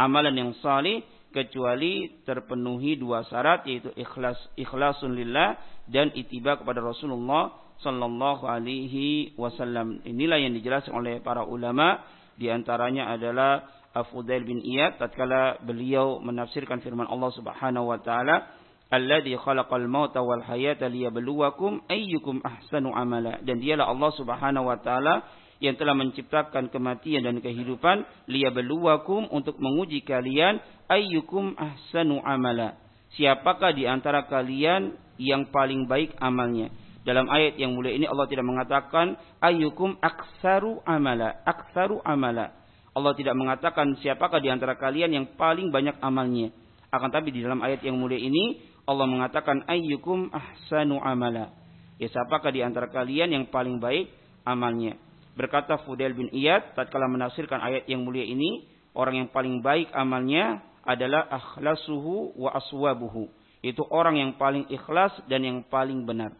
amalan yang salih kecuali terpenuhi dua syarat yaitu ikhlas ikhlasun lillah dan itiba kepada Rasulullah sallallahu alaihi wasallam. Inilah yang dijelaskan oleh para ulama. Di antaranya adalah Afudail bin Iyad tatkala beliau menafsirkan firman Allah Subhanahu wa taala alladzi khalaqal mauta wal hayata liyabluwakum ayyukum ahsanu amala. Dan dialah Allah Subhanahu wa taala yang telah menciptakan kematian dan kehidupan liyabluwakum untuk menguji kalian ayyukum ahsanu amala. Siapakah di antara kalian yang paling baik amalnya dalam ayat yang mulia ini Allah tidak mengatakan ayyukum aksaru amala aksaru amala Allah tidak mengatakan siapakah di antara kalian yang paling banyak amalnya akan tapi di dalam ayat yang mulia ini Allah mengatakan ayyukum ahsanu amala. Ya siapakah di antara kalian yang paling baik amalnya? Berkata Fudail bin Iyad tatkala menafsirkan ayat yang mulia ini, orang yang paling baik amalnya adalah akhlasuhu wa aswabuhu. Itu orang yang paling ikhlas dan yang paling benar.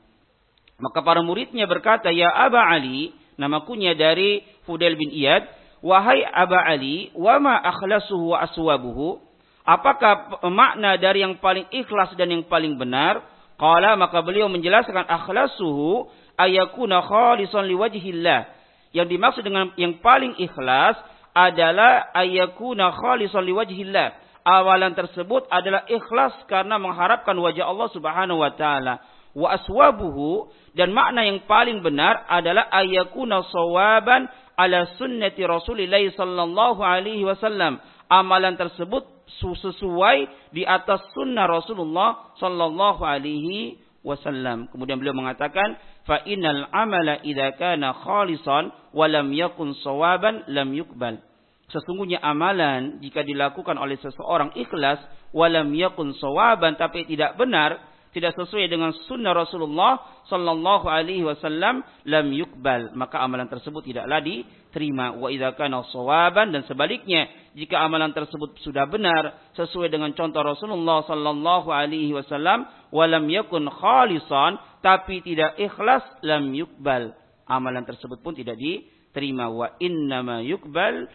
Maka para muridnya berkata, "Ya Aba Ali," nama kunya dari Fudail bin Iyad, "Wahai Aba Ali, wa ma akhlasuhu wa aswabuhu?" Apakah makna dari yang paling ikhlas dan yang paling benar? Qala maka beliau menjelaskan akhlasuhu ayakuna khalisan liwajhillah. Yang dimaksud dengan yang paling ikhlas adalah ayakuna khalisan liwajhillah. Awalan tersebut adalah ikhlas karena mengharapkan wajah Allah Subhanahu wa taala. Wa aswabuhu dan makna yang paling benar adalah ayakuna sawaban ala sunnati Rasulillah sallallahu alaihi wasallam. Amalan tersebut sesuai di atas sunnah Rasulullah sallallahu alaihi wasallam. Kemudian beliau mengatakan, "Fa innal amala idza kana khalisan wa lam yakun sawaban lam yukbal." Sesungguhnya amalan jika dilakukan oleh seseorang ikhlas walam yakun sawaban tapi tidak benar, tidak sesuai dengan sunnah Rasulullah sallallahu alaihi wasallam lam yukbal maka amalan tersebut tidaklah diterima. Wa idza kana sawaban dan sebaliknya jika amalan tersebut sudah benar sesuai dengan contoh Rasulullah sallallahu alaihi wasallam walam yakun khalisan tapi tidak ikhlas lam yukbal amalan tersebut pun tidak diterima. Wa innama yukbal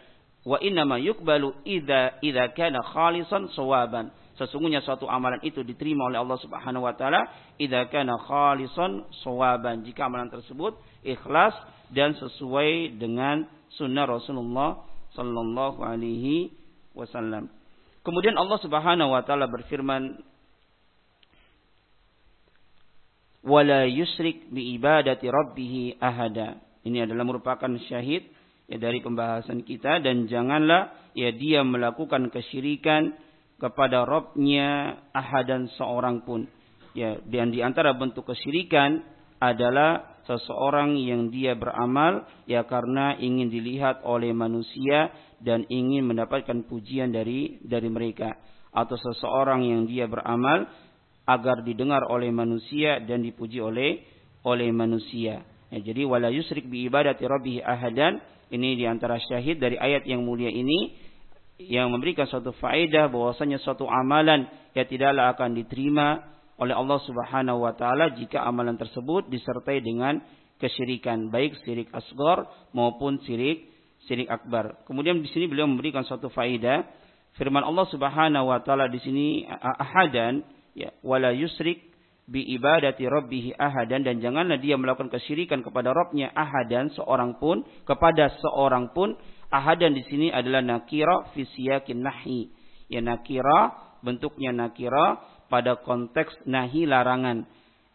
Wa innama yukbalu idza idza kana khalisan sawaban. Sesungguhnya suatu amalan itu diterima oleh Allah Subhanahu wa taala idza kana khalisan sawaban. Jika amalan tersebut ikhlas dan sesuai dengan sunnah Rasulullah sallallahu alaihi wasallam. Kemudian Allah Subhanahu wa taala berfirman wala yusrik bi ibadati rabbih ahada. Ini adalah merupakan syahid ya dari pembahasan kita dan janganlah ya dia melakukan kesyirikan kepada Robnya ahadan seorang pun. Ya, dan di antara bentuk kesyirikan adalah seseorang yang dia beramal ya karena ingin dilihat oleh manusia dan ingin mendapatkan pujian dari dari mereka atau seseorang yang dia beramal agar didengar oleh manusia dan dipuji oleh oleh manusia. Ya, jadi wala yusrik bi ibadati rabbih ahadan ini di antara syahid dari ayat yang mulia ini yang memberikan suatu faedah bahwasanya suatu amalan yang tidaklah akan diterima oleh Allah Subhanahu wa taala jika amalan tersebut disertai dengan kesyirikan baik syirik asghar maupun syirik syirik akbar. Kemudian di sini beliau memberikan suatu faedah firman Allah Subhanahu wa taala di sini ahadan ya wala yusrik bi ibadati rabbih ahadan dan janganlah dia melakukan kesyirikan kepada Rabbnya ahadan seorang pun kepada seorang pun Ahadan di sini adalah nakira fi siyakin nahi. Ya nakira bentuknya nakira pada konteks nahi larangan.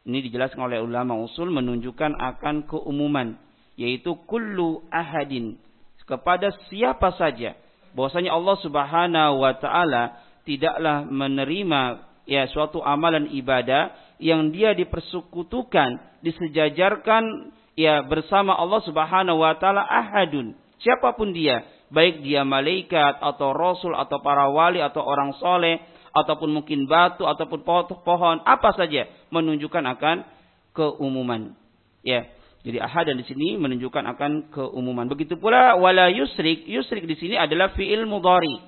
Ini dijelaskan oleh ulama usul menunjukkan akan keumuman yaitu kullu ahadin kepada siapa saja bahwasanya Allah Subhanahu wa taala tidaklah menerima ya suatu amalan ibadah yang dia dipersekutukan disejajarkan ya bersama Allah Subhanahu wa taala ahadun Siapa pun dia, baik dia malaikat atau rasul atau para wali atau orang soleh ataupun mungkin batu ataupun pohon apa saja menunjukkan akan keumuman. Ya. Jadi ahadan di sini menunjukkan akan keumuman. Begitu pula wala yusrik, yusrik di sini adalah fiil mudhari.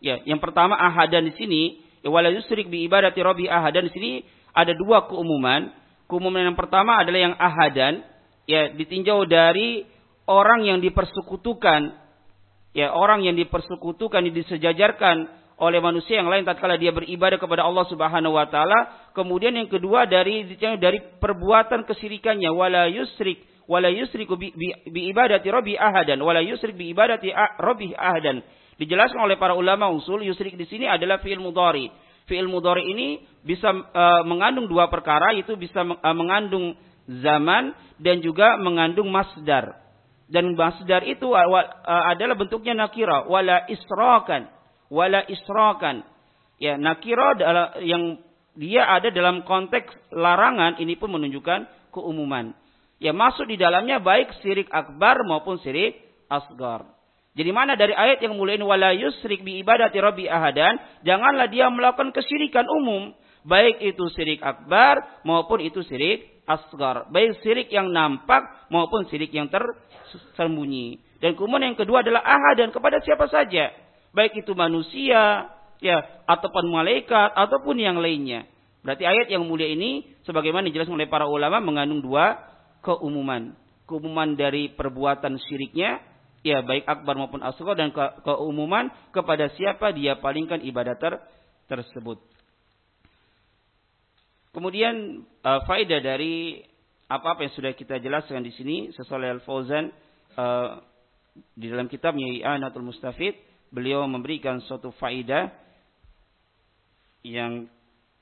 Ya, yang pertama ahadan di sini, ya, wala yusrik bi ibadati rabbi ahadan di sini ada dua keumuman. Keumuman yang pertama adalah yang ahadan, ya ditinjau dari orang yang dipersekutukan, ya orang yang dipersekutukan, disejajarkan oleh manusia yang lain tatkala dia beribadah kepada Allah Subhanahu wa taala. Kemudian yang kedua dari dari perbuatan kesirikannya wala yusrik wala yusriku bi, bi, bi ibadati rabbi ahadan wala yusrik bi ibadati rabbi ahadan. Dijelaskan oleh para ulama usul yusrik di sini adalah fi'il mudhari. Fi'il mudhari ini bisa uh, mengandung dua perkara yaitu bisa uh, mengandung zaman dan juga mengandung masdar dan masdar itu adalah bentuknya nakira. Wala israkan wala israkan ya nakira adalah yang dia ada dalam konteks larangan ini pun menunjukkan keumuman. Ya masuk di dalamnya baik syirik akbar maupun syirik asgar. Jadi mana dari ayat yang mulai ini wala yusrik bi ibadati rabbi ahadan janganlah dia melakukan kesyirikan umum. Baik itu syirik akbar maupun itu syirik asgar. Baik syirik yang nampak maupun syirik yang tersembunyi. Dan kemudian yang kedua adalah ahadan kepada siapa saja. Baik itu manusia, ya, ataupun malaikat, ataupun yang lainnya. Berarti ayat yang mulia ini, sebagaimana dijelaskan oleh para ulama, mengandung dua keumuman. Keumuman dari perbuatan syiriknya, ya baik akbar maupun asgar, dan ke keumuman kepada siapa dia palingkan ibadah ter tersebut. Kemudian uh, faedah dari apa-apa yang sudah kita jelaskan di sini sesuai Al-Fauzan uh, di dalam kitabnya I'anatul Mustafid beliau memberikan suatu faedah yang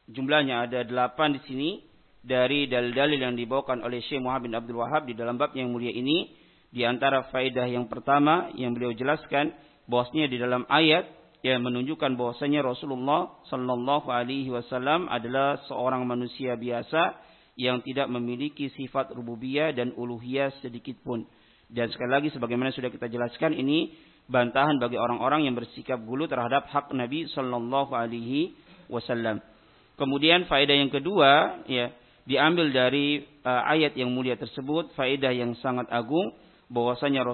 jumlahnya ada delapan di sini dari dalil-dalil yang dibawakan oleh Syekh Muhammad bin Abdul Wahab di dalam bab yang mulia ini. Di antara faedah yang pertama yang beliau jelaskan bahwasanya di dalam ayat yang menunjukkan bahwasanya Rasulullah Shallallahu Alaihi Wasallam adalah seorang manusia biasa yang tidak memiliki sifat rububiyah dan uluhiyah sedikit pun. Dan sekali lagi sebagaimana sudah kita jelaskan ini bantahan bagi orang-orang yang bersikap gulu terhadap hak Nabi Shallallahu Alaihi Wasallam. Kemudian faedah yang kedua ya diambil dari uh, ayat yang mulia tersebut faedah yang sangat agung bahwasanya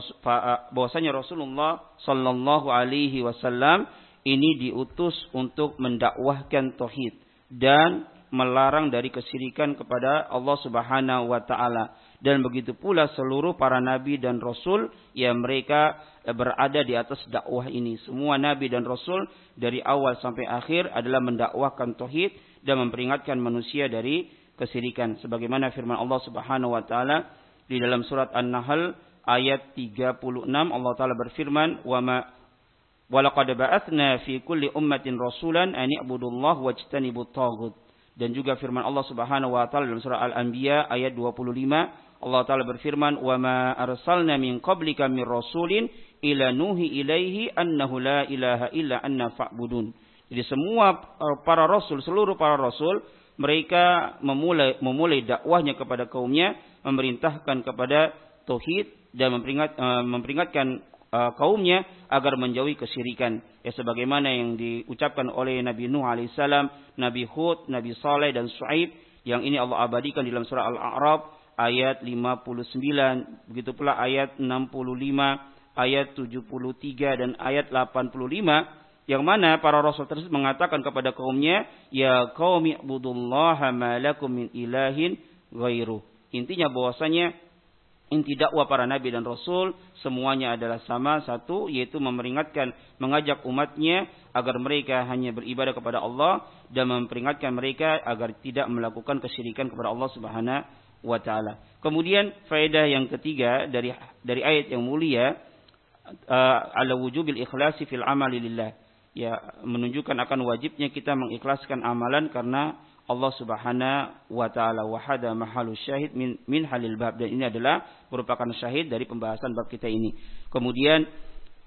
bahwasanya Rasulullah sallallahu alaihi wasallam ini diutus untuk mendakwahkan tauhid dan melarang dari kesyirikan kepada Allah Subhanahu wa taala dan begitu pula seluruh para nabi dan rasul yang mereka berada di atas dakwah ini. Semua nabi dan rasul dari awal sampai akhir adalah mendakwahkan tauhid dan memperingatkan manusia dari kesirikan sebagaimana firman Allah Subhanahu wa taala di dalam surat An-Nahl ayat 36 Allah taala berfirman wa ma walaqad ba'atsna fi kulli ummatin rasulan an i'budullaha wajtanibut taghut dan juga firman Allah Subhanahu wa taala dalam surah Al-Anbiya ayat 25 Allah taala berfirman wa ma arsalna min qablika min rasulin ila nuhi ilaihi annahu la ilaha illa anna fa'budun. Jadi semua eh, para rasul, seluruh para rasul mereka memulai memulai dakwahnya kepada kaumnya, memerintahkan kepada tauhid dan memperingat, uh, memperingatkan uh, kaumnya agar menjauhi kesyirikan. Ya sebagaimana yang diucapkan oleh Nabi Nuh alaihissalam, Nabi Hud, Nabi Saleh dan Shu'aib yang ini Allah abadikan dalam surah Al-A'raf ayat 59, begitu pula ayat 65 ayat 73 dan ayat 85 yang mana para rasul tersebut mengatakan kepada kaumnya ya qaumi ibudullaha ma min ilahin ghairu intinya bahwasanya inti dakwah para nabi dan rasul semuanya adalah sama satu yaitu memperingatkan mengajak umatnya agar mereka hanya beribadah kepada Allah dan memperingatkan mereka agar tidak melakukan kesyirikan kepada Allah Subhanahu wa taala. Kemudian faedah yang ketiga dari dari ayat yang mulia uh, ala wujubil ikhlasi fil amali lillah. Ya, menunjukkan akan wajibnya kita mengikhlaskan amalan karena Allah Subhanahu wa taala wahada mahalus syahid min min halil bab dan ini adalah merupakan syahid dari pembahasan bab kita ini. Kemudian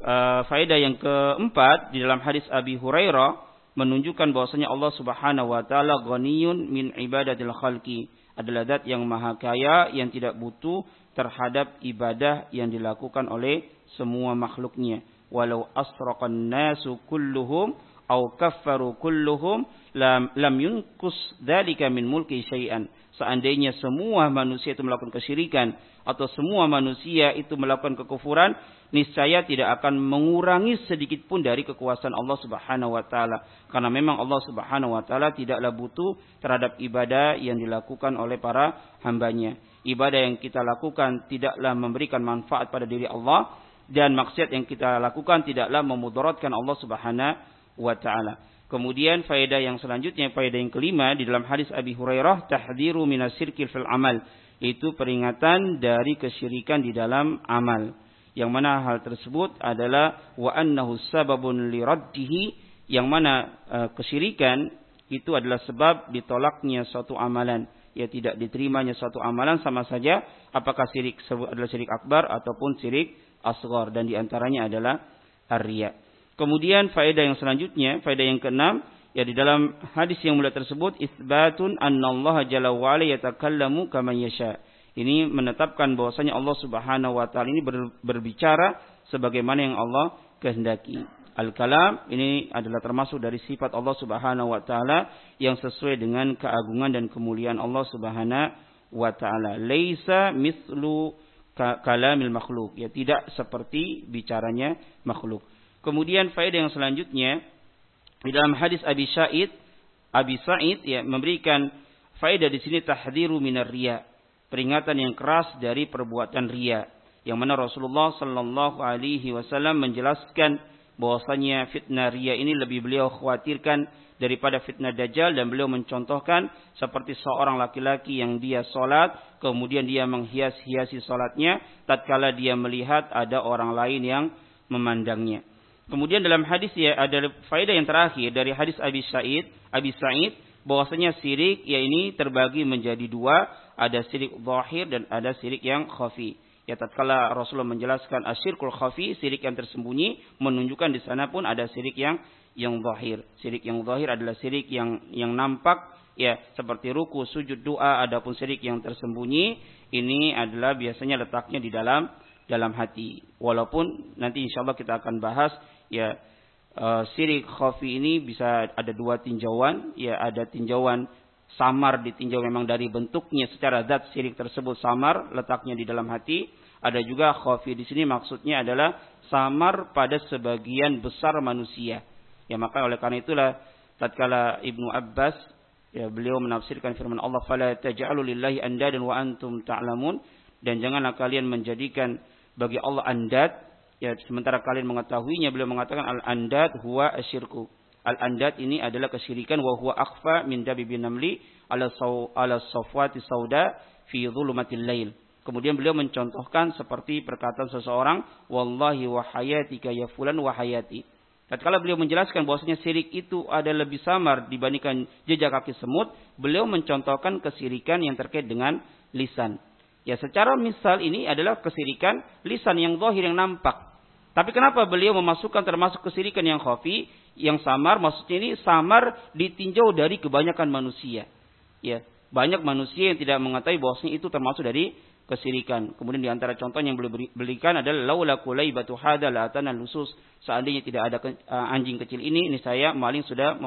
uh, faedah yang keempat di dalam hadis Abi Hurairah menunjukkan bahwasanya Allah Subhanahu wa taala ghaniyun min ibadatil khalqi adalah zat yang maha kaya yang tidak butuh terhadap ibadah yang dilakukan oleh semua makhluknya. Walau asraqan nasu kulluhum au kaffaru kulluhum lam, lam yunkus dalika min mulki syai'an. Seandainya semua manusia itu melakukan kesyirikan atau semua manusia itu melakukan kekufuran, niscaya tidak akan mengurangi sedikit pun dari kekuasaan Allah Subhanahu wa taala. Karena memang Allah Subhanahu wa taala tidaklah butuh terhadap ibadah yang dilakukan oleh para hambanya. Ibadah yang kita lakukan tidaklah memberikan manfaat pada diri Allah dan maksiat yang kita lakukan tidaklah memudaratkan Allah Subhanahu wa taala. Kemudian faedah yang selanjutnya faedah yang kelima di dalam hadis Abi Hurairah tahdhiru minasyirkil fil amal itu peringatan dari kesyirikan di dalam amal. Yang mana hal tersebut adalah wa annahu sababun liraddihi yang mana uh, kesyirikan itu adalah sebab ditolaknya suatu amalan ya tidak diterimanya suatu amalan sama saja apakah syirik adalah syirik akbar ataupun syirik asghar dan di antaranya adalah arya. Kemudian faedah yang selanjutnya, faedah yang keenam, ya di dalam hadis yang mulia tersebut isbatun annallaha jalla wa ala yatakallamu kama yasha. Ini menetapkan bahwasanya Allah Subhanahu wa taala ini ber, berbicara sebagaimana yang Allah kehendaki. Al-kalam ini adalah termasuk dari sifat Allah Subhanahu wa taala yang sesuai dengan keagungan dan kemuliaan Allah Subhanahu wa taala. Laisa mislu kalamil makhluk ya tidak seperti bicaranya makhluk. Kemudian faedah yang selanjutnya di dalam hadis Abi Sa'id Abi Sa'id ya memberikan faedah di sini tahdziru minar riya, peringatan yang keras dari perbuatan riya. Yang mana Rasulullah sallallahu alaihi wasallam menjelaskan bahwasanya fitnah riya ini lebih beliau khawatirkan daripada fitnah dajjal dan beliau mencontohkan seperti seorang laki-laki yang dia sholat kemudian dia menghias-hiasi sholatnya tatkala dia melihat ada orang lain yang memandangnya. Kemudian dalam hadis ya ada faedah yang terakhir dari hadis Abi Sa'id, Abi Sa'id bahwasanya sirik ya ini terbagi menjadi dua, ada sirik zahir dan ada sirik yang khafi. Ya tatkala Rasulullah menjelaskan asyirkul khafi, sirik yang tersembunyi, menunjukkan di sana pun ada sirik yang yang zahir. Sirik yang zahir adalah sirik yang yang nampak ya seperti ruku, sujud, doa adapun sirik yang tersembunyi ini adalah biasanya letaknya di dalam dalam hati. Walaupun nanti insya Allah kita akan bahas ya uh, sirik khafi ini bisa ada dua tinjauan, ya ada tinjauan samar ditinjau memang dari bentuknya secara zat sirik tersebut samar letaknya di dalam hati. Ada juga khafi di sini maksudnya adalah samar pada sebagian besar manusia Ya maka oleh karena itulah tatkala Ibnu Abbas ya beliau menafsirkan firman Allah fala taj'alu lillahi andadan wa antum ta'lamun dan janganlah kalian menjadikan bagi Allah andad ya sementara kalian mengetahuinya beliau mengatakan al andad huwa asyirku. Al andad ini adalah kesyirikan wa huwa akhfa min dabibin namli ala saw ala safwati sauda fi dhulumatil lail. Kemudian beliau mencontohkan seperti perkataan seseorang wallahi wa hayatika ya fulan wa hayati. Tatkala beliau menjelaskan bahwasanya syirik itu ada lebih samar dibandingkan jejak kaki semut, beliau mencontohkan kesirikan yang terkait dengan lisan. Ya secara misal ini adalah kesirikan lisan yang zahir yang nampak. Tapi kenapa beliau memasukkan termasuk kesirikan yang khafi, yang samar, maksudnya ini samar ditinjau dari kebanyakan manusia. Ya, banyak manusia yang tidak mengetahui bahwasanya itu termasuk dari kesirikan. Kemudian di antara contoh yang beliau berikan adalah laula batu hada la lusus. Seandainya tidak ada uh, anjing kecil ini, ini saya maling sudah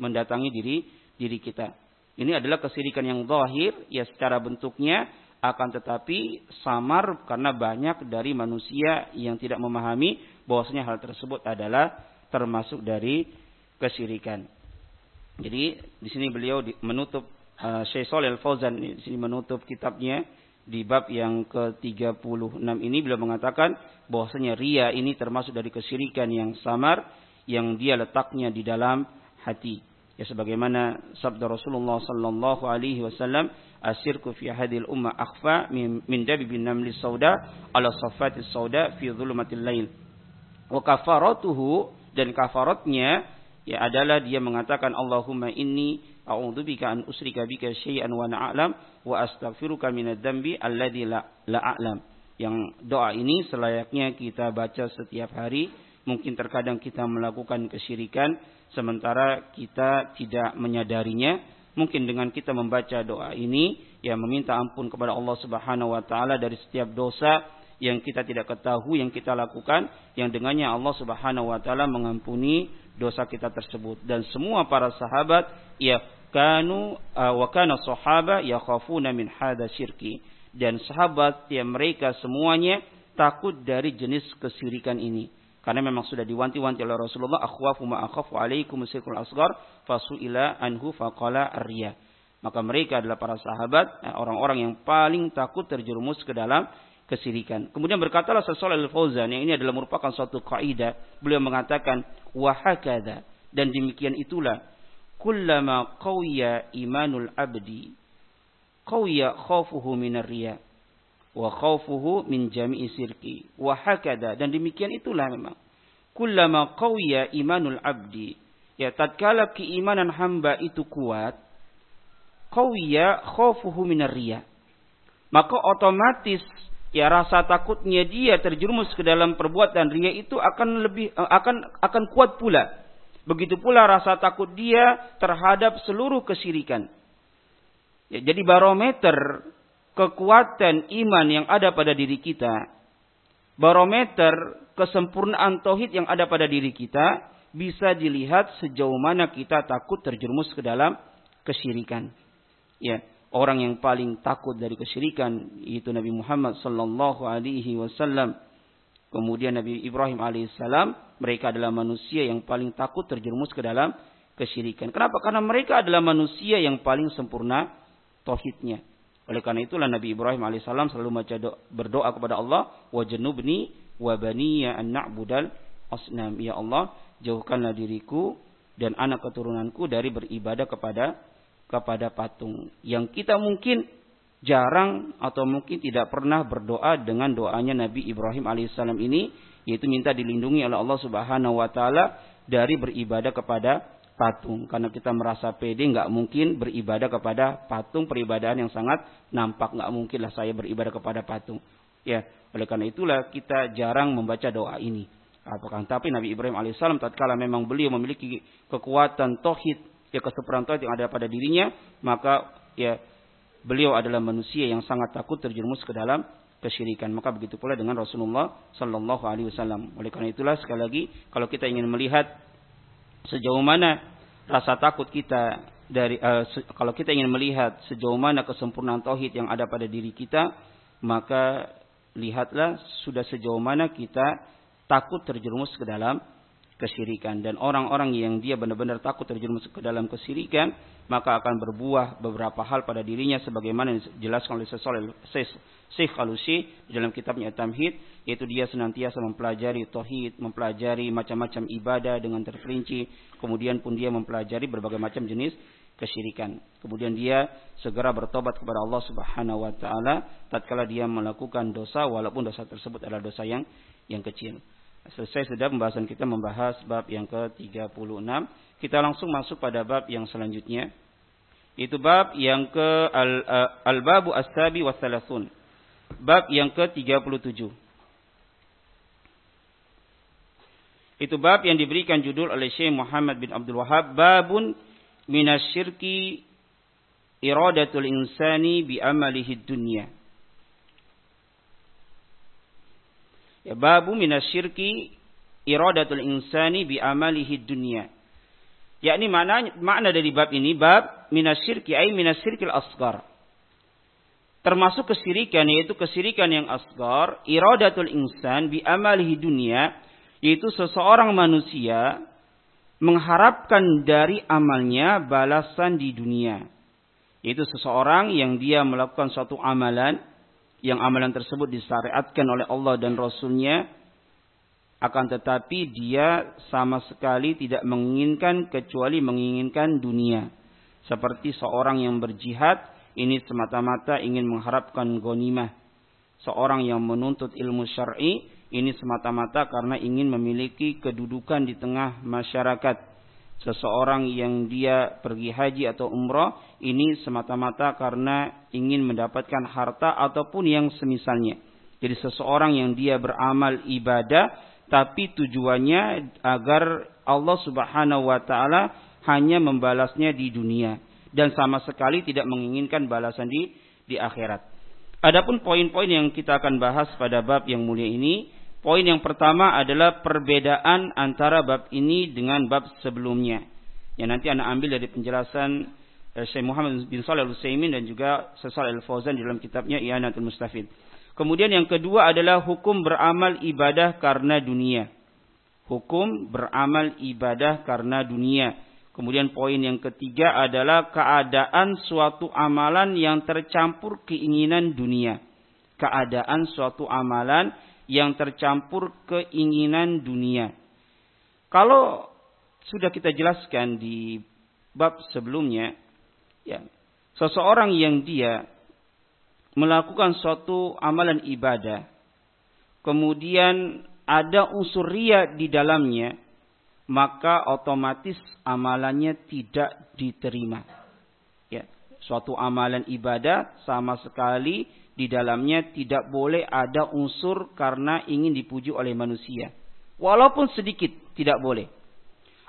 mendatangi diri diri kita. Ini adalah kesirikan yang zahir ya secara bentuknya akan tetapi samar karena banyak dari manusia yang tidak memahami bahwasanya hal tersebut adalah termasuk dari kesyirikan. Jadi di sini beliau menutup uh, Syekh Shalal Fauzan di sini menutup kitabnya di bab yang ke-36 ini beliau mengatakan bahwasanya ria ini termasuk dari kesyirikan yang samar yang dia letaknya di dalam hati. Ya sebagaimana sabda Rasulullah sallallahu alaihi wasallam asirku fi hadil umma akhfa min, min bin namli sauda ala safatis sauda fi dhulumatil lail. Wa kafaratuhu dan kafaratnya ya adalah dia mengatakan Allahumma inni a'udzubika an usrika bika syai'an wa na'lam wa astaghfiruka minadz dzambi alladzi la la a'lam. Yang doa ini selayaknya kita baca setiap hari. Mungkin terkadang kita melakukan kesyirikan sementara kita tidak menyadarinya Mungkin dengan kita membaca doa ini, ya meminta ampun kepada Allah Subhanahu wa taala dari setiap dosa yang kita tidak ketahui yang kita lakukan, yang dengannya Allah Subhanahu wa taala mengampuni dosa kita tersebut. Dan semua para sahabat ya kanu uh, wa kana sahaba yakhafuna min hada syirki. Dan sahabat ya mereka semuanya takut dari jenis kesirikan ini. Karena memang sudah diwanti-wanti oleh Rasulullah, akhwafu ma akhafu alaikum sirkul asgar fasuila anhu faqala riya. Maka mereka adalah para sahabat, eh, orang-orang yang paling takut terjerumus ke dalam kesirikan. Kemudian berkatalah sesuai al-Fauzan yang ini adalah merupakan suatu kaidah. Beliau mengatakan wahakada dan demikian itulah kullama qawiya imanul abdi qawiya khawfuhu minar riya wa khawfuhu min jami'i sirki. Wa hakada. Dan demikian itulah memang. Kullama qawiya imanul abdi. Ya tatkala keimanan hamba itu kuat qawiya khawfuhu min riya. Maka otomatis ya rasa takutnya dia terjerumus ke dalam perbuatan riya itu akan lebih eh, akan akan kuat pula. Begitu pula rasa takut dia terhadap seluruh kesirikan ya, jadi barometer kekuatan iman yang ada pada diri kita, barometer kesempurnaan tauhid yang ada pada diri kita bisa dilihat sejauh mana kita takut terjerumus ke dalam kesyirikan. Ya, orang yang paling takut dari kesyirikan itu Nabi Muhammad sallallahu alaihi wasallam. Kemudian Nabi Ibrahim alaihissalam, mereka adalah manusia yang paling takut terjerumus ke dalam kesyirikan. Kenapa? Karena mereka adalah manusia yang paling sempurna tauhidnya. Oleh karena itulah Nabi Ibrahim alaihissalam selalu baca berdoa kepada Allah, wa janubni wa baniya an na'budal asnam. Ya Allah, jauhkanlah diriku dan anak keturunanku dari beribadah kepada kepada patung. Yang kita mungkin jarang atau mungkin tidak pernah berdoa dengan doanya Nabi Ibrahim alaihissalam ini, yaitu minta dilindungi oleh Allah Subhanahu wa taala dari beribadah kepada patung. Karena kita merasa pede nggak mungkin beribadah kepada patung peribadahan yang sangat nampak. Nggak mungkinlah saya beribadah kepada patung. Ya oleh karena itulah kita jarang membaca doa ini. Apakah tapi Nabi Ibrahim alaihissalam tatkala memang beliau memiliki kekuatan tohid ya kesempurnaan tohid yang ada pada dirinya maka ya beliau adalah manusia yang sangat takut terjerumus ke dalam kesyirikan. Maka begitu pula dengan Rasulullah Shallallahu Alaihi Wasallam. Oleh karena itulah sekali lagi kalau kita ingin melihat sejauh mana rasa takut kita dari uh, kalau kita ingin melihat sejauh mana kesempurnaan tauhid yang ada pada diri kita, maka lihatlah sudah sejauh mana kita takut terjerumus ke dalam kesyirikan. Dan orang-orang yang dia benar-benar takut terjerumus ke dalam kesyirikan maka akan berbuah beberapa hal pada dirinya sebagaimana dijelaskan oleh Syekh Alusi dalam kitabnya Tamhid yaitu dia senantiasa mempelajari tauhid, mempelajari macam-macam ibadah dengan terperinci, kemudian pun dia mempelajari berbagai macam jenis kesyirikan. Kemudian dia segera bertobat kepada Allah Subhanahu wa taala tatkala dia melakukan dosa walaupun dosa tersebut adalah dosa yang yang kecil. Selesai sudah pembahasan kita membahas bab yang ke-36. Kita langsung masuk pada bab yang selanjutnya. Itu bab yang ke al-babu al as-sabi wa thalathun. Bab yang ke-37. Itu bab yang diberikan judul oleh Syekh Muhammad bin Abdul Wahab. Babun minasyirki iradatul insani bi amalihi dunya. Ya, babu minasyirki iradatul insani bi amalihi dunya. Yakni makna makna dari bab ini bab minasyirki ay minasyirkil asgar. Termasuk kesirikan yaitu kesirikan yang asgar, iradatul insan bi amalihi dunya yaitu seseorang manusia mengharapkan dari amalnya balasan di dunia. Yaitu seseorang yang dia melakukan suatu amalan yang amalan tersebut disyariatkan oleh Allah dan Rasulnya akan tetapi dia sama sekali tidak menginginkan kecuali menginginkan dunia seperti seorang yang berjihad ini semata-mata ingin mengharapkan gonimah seorang yang menuntut ilmu syar'i ini semata-mata karena ingin memiliki kedudukan di tengah masyarakat. Seseorang yang dia pergi haji atau umrah ini semata-mata karena ingin mendapatkan harta ataupun yang semisalnya. Jadi seseorang yang dia beramal ibadah tapi tujuannya agar Allah Subhanahu wa taala hanya membalasnya di dunia dan sama sekali tidak menginginkan balasan di di akhirat. Adapun poin-poin yang kita akan bahas pada bab yang mulia ini Poin yang pertama adalah perbedaan antara bab ini dengan bab sebelumnya. Yang nanti anak ambil dari penjelasan eh, Syekh Muhammad bin Shalih Al-Utsaimin dan juga Sesal Al-Fauzan dalam kitabnya I'anatul Mustafid. Kemudian yang kedua adalah hukum beramal ibadah karena dunia. Hukum beramal ibadah karena dunia. Kemudian poin yang ketiga adalah keadaan suatu amalan yang tercampur keinginan dunia. Keadaan suatu amalan yang tercampur keinginan dunia. Kalau sudah kita jelaskan di bab sebelumnya, ya, seseorang yang dia melakukan suatu amalan ibadah, kemudian ada unsur ria di dalamnya, maka otomatis amalannya tidak diterima. Ya, suatu amalan ibadah sama sekali di dalamnya tidak boleh ada unsur karena ingin dipuji oleh manusia. Walaupun sedikit tidak boleh.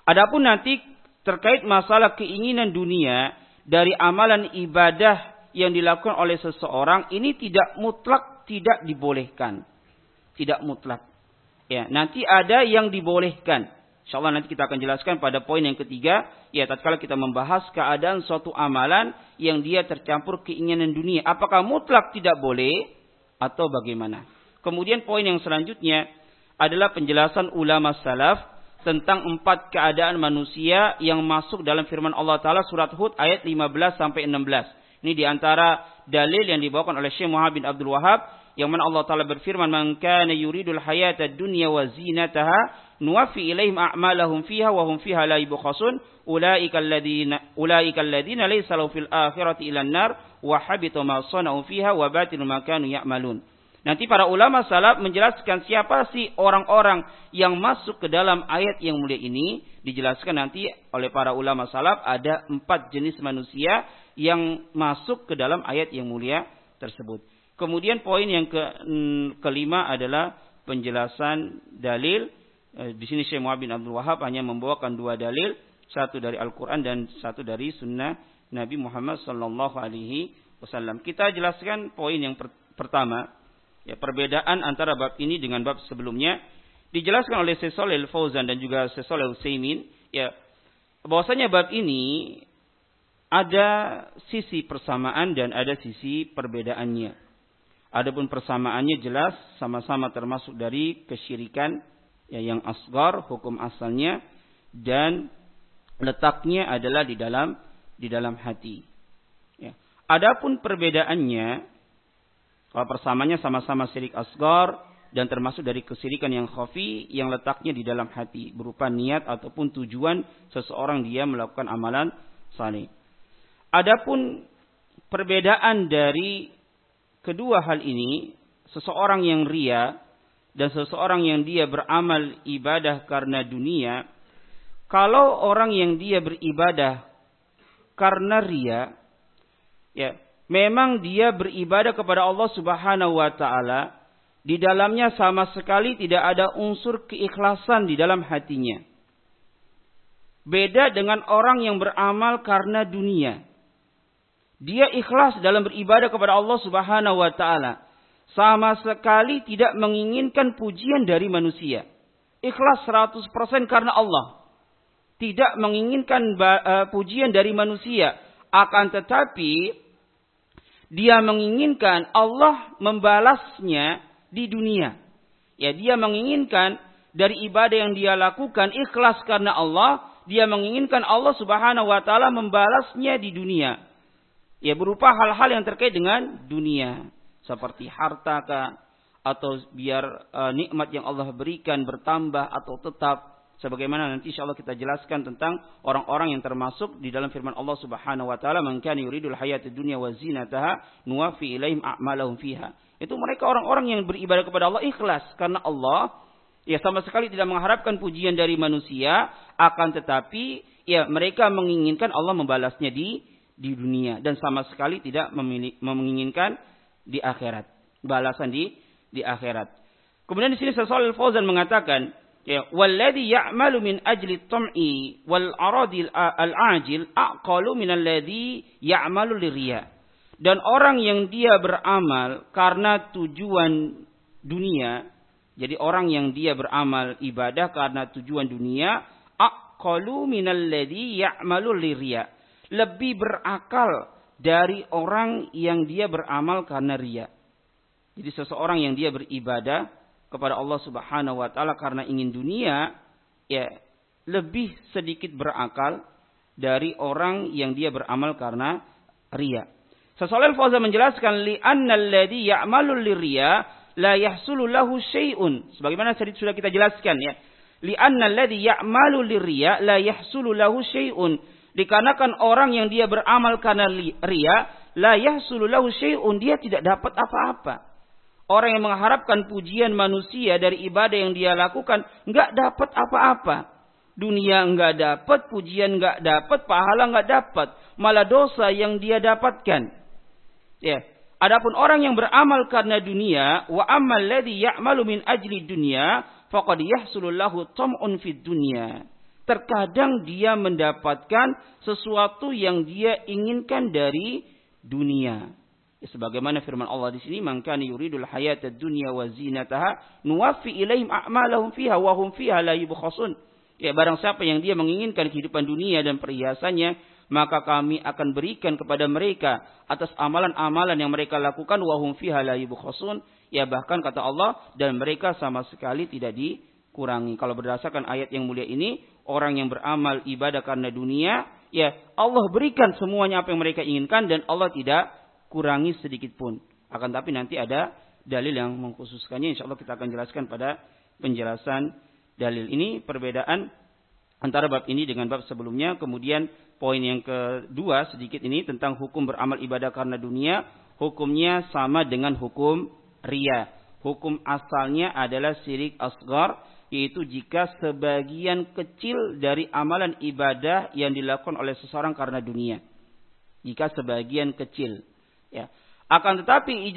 Adapun nanti terkait masalah keinginan dunia dari amalan ibadah yang dilakukan oleh seseorang ini tidak mutlak tidak dibolehkan. Tidak mutlak. Ya, nanti ada yang dibolehkan. InsyaAllah nanti kita akan jelaskan pada poin yang ketiga. Ya, tatkala kita membahas keadaan suatu amalan yang dia tercampur keinginan dunia. Apakah mutlak tidak boleh? Atau bagaimana? Kemudian poin yang selanjutnya adalah penjelasan ulama salaf tentang empat keadaan manusia yang masuk dalam firman Allah Ta'ala surat Hud ayat 15 sampai 16. Ini di antara dalil yang dibawakan oleh Syekh Muhammad bin Abdul Wahab yang mana Allah Ta'ala berfirman man kana yuridul hayata dunya wa zinataha nuwafi ilaihim a'malahum fiha wa hum fiha la yubkhasun ulaika alladziina ulaika alladziina laysa lahum fil akhirati illa nar wa habita ma sana'u fiha wa batilu ma kanu ya'malun. Nanti para ulama salaf menjelaskan siapa sih orang-orang yang masuk ke dalam ayat yang mulia ini. Dijelaskan nanti oleh para ulama salaf ada empat jenis manusia yang masuk ke dalam ayat yang mulia tersebut. Kemudian poin yang ke, mm, kelima adalah penjelasan dalil di sini Syekh Muhammad bin Abdul Wahab hanya membawakan dua dalil, satu dari Al-Quran dan satu dari Sunnah Nabi Muhammad Sallallahu Alaihi Wasallam. Kita jelaskan poin yang per pertama, ya perbedaan antara bab ini dengan bab sebelumnya dijelaskan oleh Syekh Shalih Fauzan dan juga Syekh Shalih Utsaimin, ya bahwasanya bab ini ada sisi persamaan dan ada sisi perbedaannya. Adapun persamaannya jelas sama-sama termasuk dari kesyirikan Ya, yang asgar hukum asalnya dan letaknya adalah di dalam di dalam hati. Ya. Adapun perbedaannya, kalau persamanya sama-sama syirik asgar dan termasuk dari kesirikan yang khafi yang letaknya di dalam hati berupa niat ataupun tujuan seseorang dia melakukan amalan saleh. Adapun perbedaan dari kedua hal ini, seseorang yang ria dan seseorang yang dia beramal ibadah karena dunia, kalau orang yang dia beribadah karena ria, ya, memang dia beribadah kepada Allah Subhanahu wa taala, di dalamnya sama sekali tidak ada unsur keikhlasan di dalam hatinya. Beda dengan orang yang beramal karena dunia. Dia ikhlas dalam beribadah kepada Allah Subhanahu wa taala sama sekali tidak menginginkan pujian dari manusia. Ikhlas 100% karena Allah. Tidak menginginkan uh, pujian dari manusia. Akan tetapi, dia menginginkan Allah membalasnya di dunia. Ya, dia menginginkan dari ibadah yang dia lakukan ikhlas karena Allah, dia menginginkan Allah Subhanahu wa taala membalasnya di dunia. Ya, berupa hal-hal yang terkait dengan dunia seperti harta kah atau biar uh, nikmat yang Allah berikan bertambah atau tetap. Sebagaimana nanti insyaallah kita jelaskan tentang orang-orang yang termasuk di dalam firman Allah Subhanahu wa taala man kana yuridul dunya wa zinataha nuwaffi ilaihim a'malahum fiha. Itu mereka orang-orang yang beribadah kepada Allah ikhlas karena Allah ya sama sekali tidak mengharapkan pujian dari manusia akan tetapi ya mereka menginginkan Allah membalasnya di di dunia. Dan sama sekali tidak memilih, menginginkan di akhirat. Balasan di di akhirat. Kemudian di sini Syaikh Fauzan mengatakan, ya, "Walladhi ya'malu min ajli tam'i wal aradi al-ajil aqalu min alladhi ya'malu liriya." Dan orang yang dia beramal karena tujuan dunia, jadi orang yang dia beramal ibadah karena tujuan dunia, aqalu min alladhi ya'malu liriya. Lebih berakal dari orang yang dia beramal karena ria. Jadi seseorang yang dia beribadah kepada Allah Subhanahu wa taala karena ingin dunia, ya lebih sedikit berakal dari orang yang dia beramal karena ria. Sesoleh Fauzan menjelaskan li annal ladzi ya'malu liriya la yahsulu lahu syai'un. Sebagaimana sudah kita jelaskan ya. Li annal ladzi ya'malu liriya la yahsulu lahu syai'un Dikarenakan orang yang dia beramal karena ria, la yahsulu syai'un, dia tidak dapat apa-apa. Orang yang mengharapkan pujian manusia dari ibadah yang dia lakukan, enggak dapat apa-apa. Dunia enggak dapat, pujian enggak dapat, pahala enggak dapat. Malah dosa yang dia dapatkan. Ya. Adapun orang yang beramal karena dunia, wa amal ladhi ya'malu min ajli dunia, faqad yahsulu lahu tam'un fid dunya terkadang dia mendapatkan sesuatu yang dia inginkan dari dunia. Ya, sebagaimana firman Allah di sini, "Man kana yuridul hayata dunya wa zinataha, nuwaffi ilaihim a'malahum fiha wa hum fiha la yubkhasun." Ya, barang siapa yang dia menginginkan kehidupan dunia dan perhiasannya, maka kami akan berikan kepada mereka atas amalan-amalan yang mereka lakukan wa hum fiha la yubkhasun. Ya, bahkan kata Allah dan mereka sama sekali tidak dikurangi. Kalau berdasarkan ayat yang mulia ini, orang yang beramal ibadah karena dunia, ya Allah berikan semuanya apa yang mereka inginkan dan Allah tidak kurangi sedikit pun. Akan tapi nanti ada dalil yang mengkhususkannya. Insya Allah kita akan jelaskan pada penjelasan dalil ini perbedaan antara bab ini dengan bab sebelumnya. Kemudian poin yang kedua sedikit ini tentang hukum beramal ibadah karena dunia. Hukumnya sama dengan hukum ria. Hukum asalnya adalah syirik asgar yaitu jika sebagian kecil dari amalan ibadah yang dilakukan oleh seseorang karena dunia. Jika sebagian kecil, ya. Akan tetapi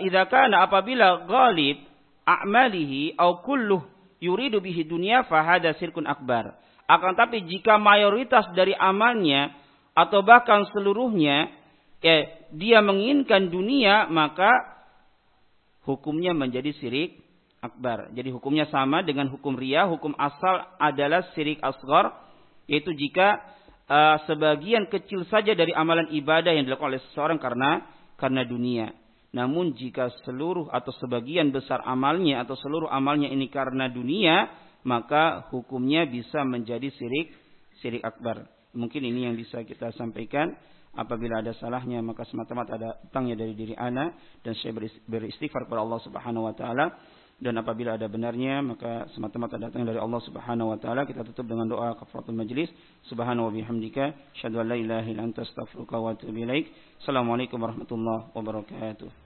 idza kana apabila ghalib a'malihi au kulluh yuridu bihi dunya fahada sirkun akbar. Akan tetapi jika mayoritas dari amalnya atau bahkan seluruhnya ya, dia menginginkan dunia maka hukumnya menjadi sirik akbar. Jadi hukumnya sama dengan hukum ria. Hukum asal adalah syirik asgar. Yaitu jika uh, sebagian kecil saja dari amalan ibadah yang dilakukan oleh seseorang karena karena dunia. Namun jika seluruh atau sebagian besar amalnya atau seluruh amalnya ini karena dunia, maka hukumnya bisa menjadi syirik syirik akbar. Mungkin ini yang bisa kita sampaikan. Apabila ada salahnya maka semata-mata ada utangnya dari diri ana dan saya beristighfar kepada Allah Subhanahu wa taala dan apabila ada benarnya maka semata-mata datang dari Allah Subhanahu wa taala. Kita tutup dengan doa kafaratul majlis. Subhanahu wa bihamdika asyhadu an la ilaha illa anta astaghfiruka wa atubu ilaik. Assalamualaikum warahmatullahi wabarakatuh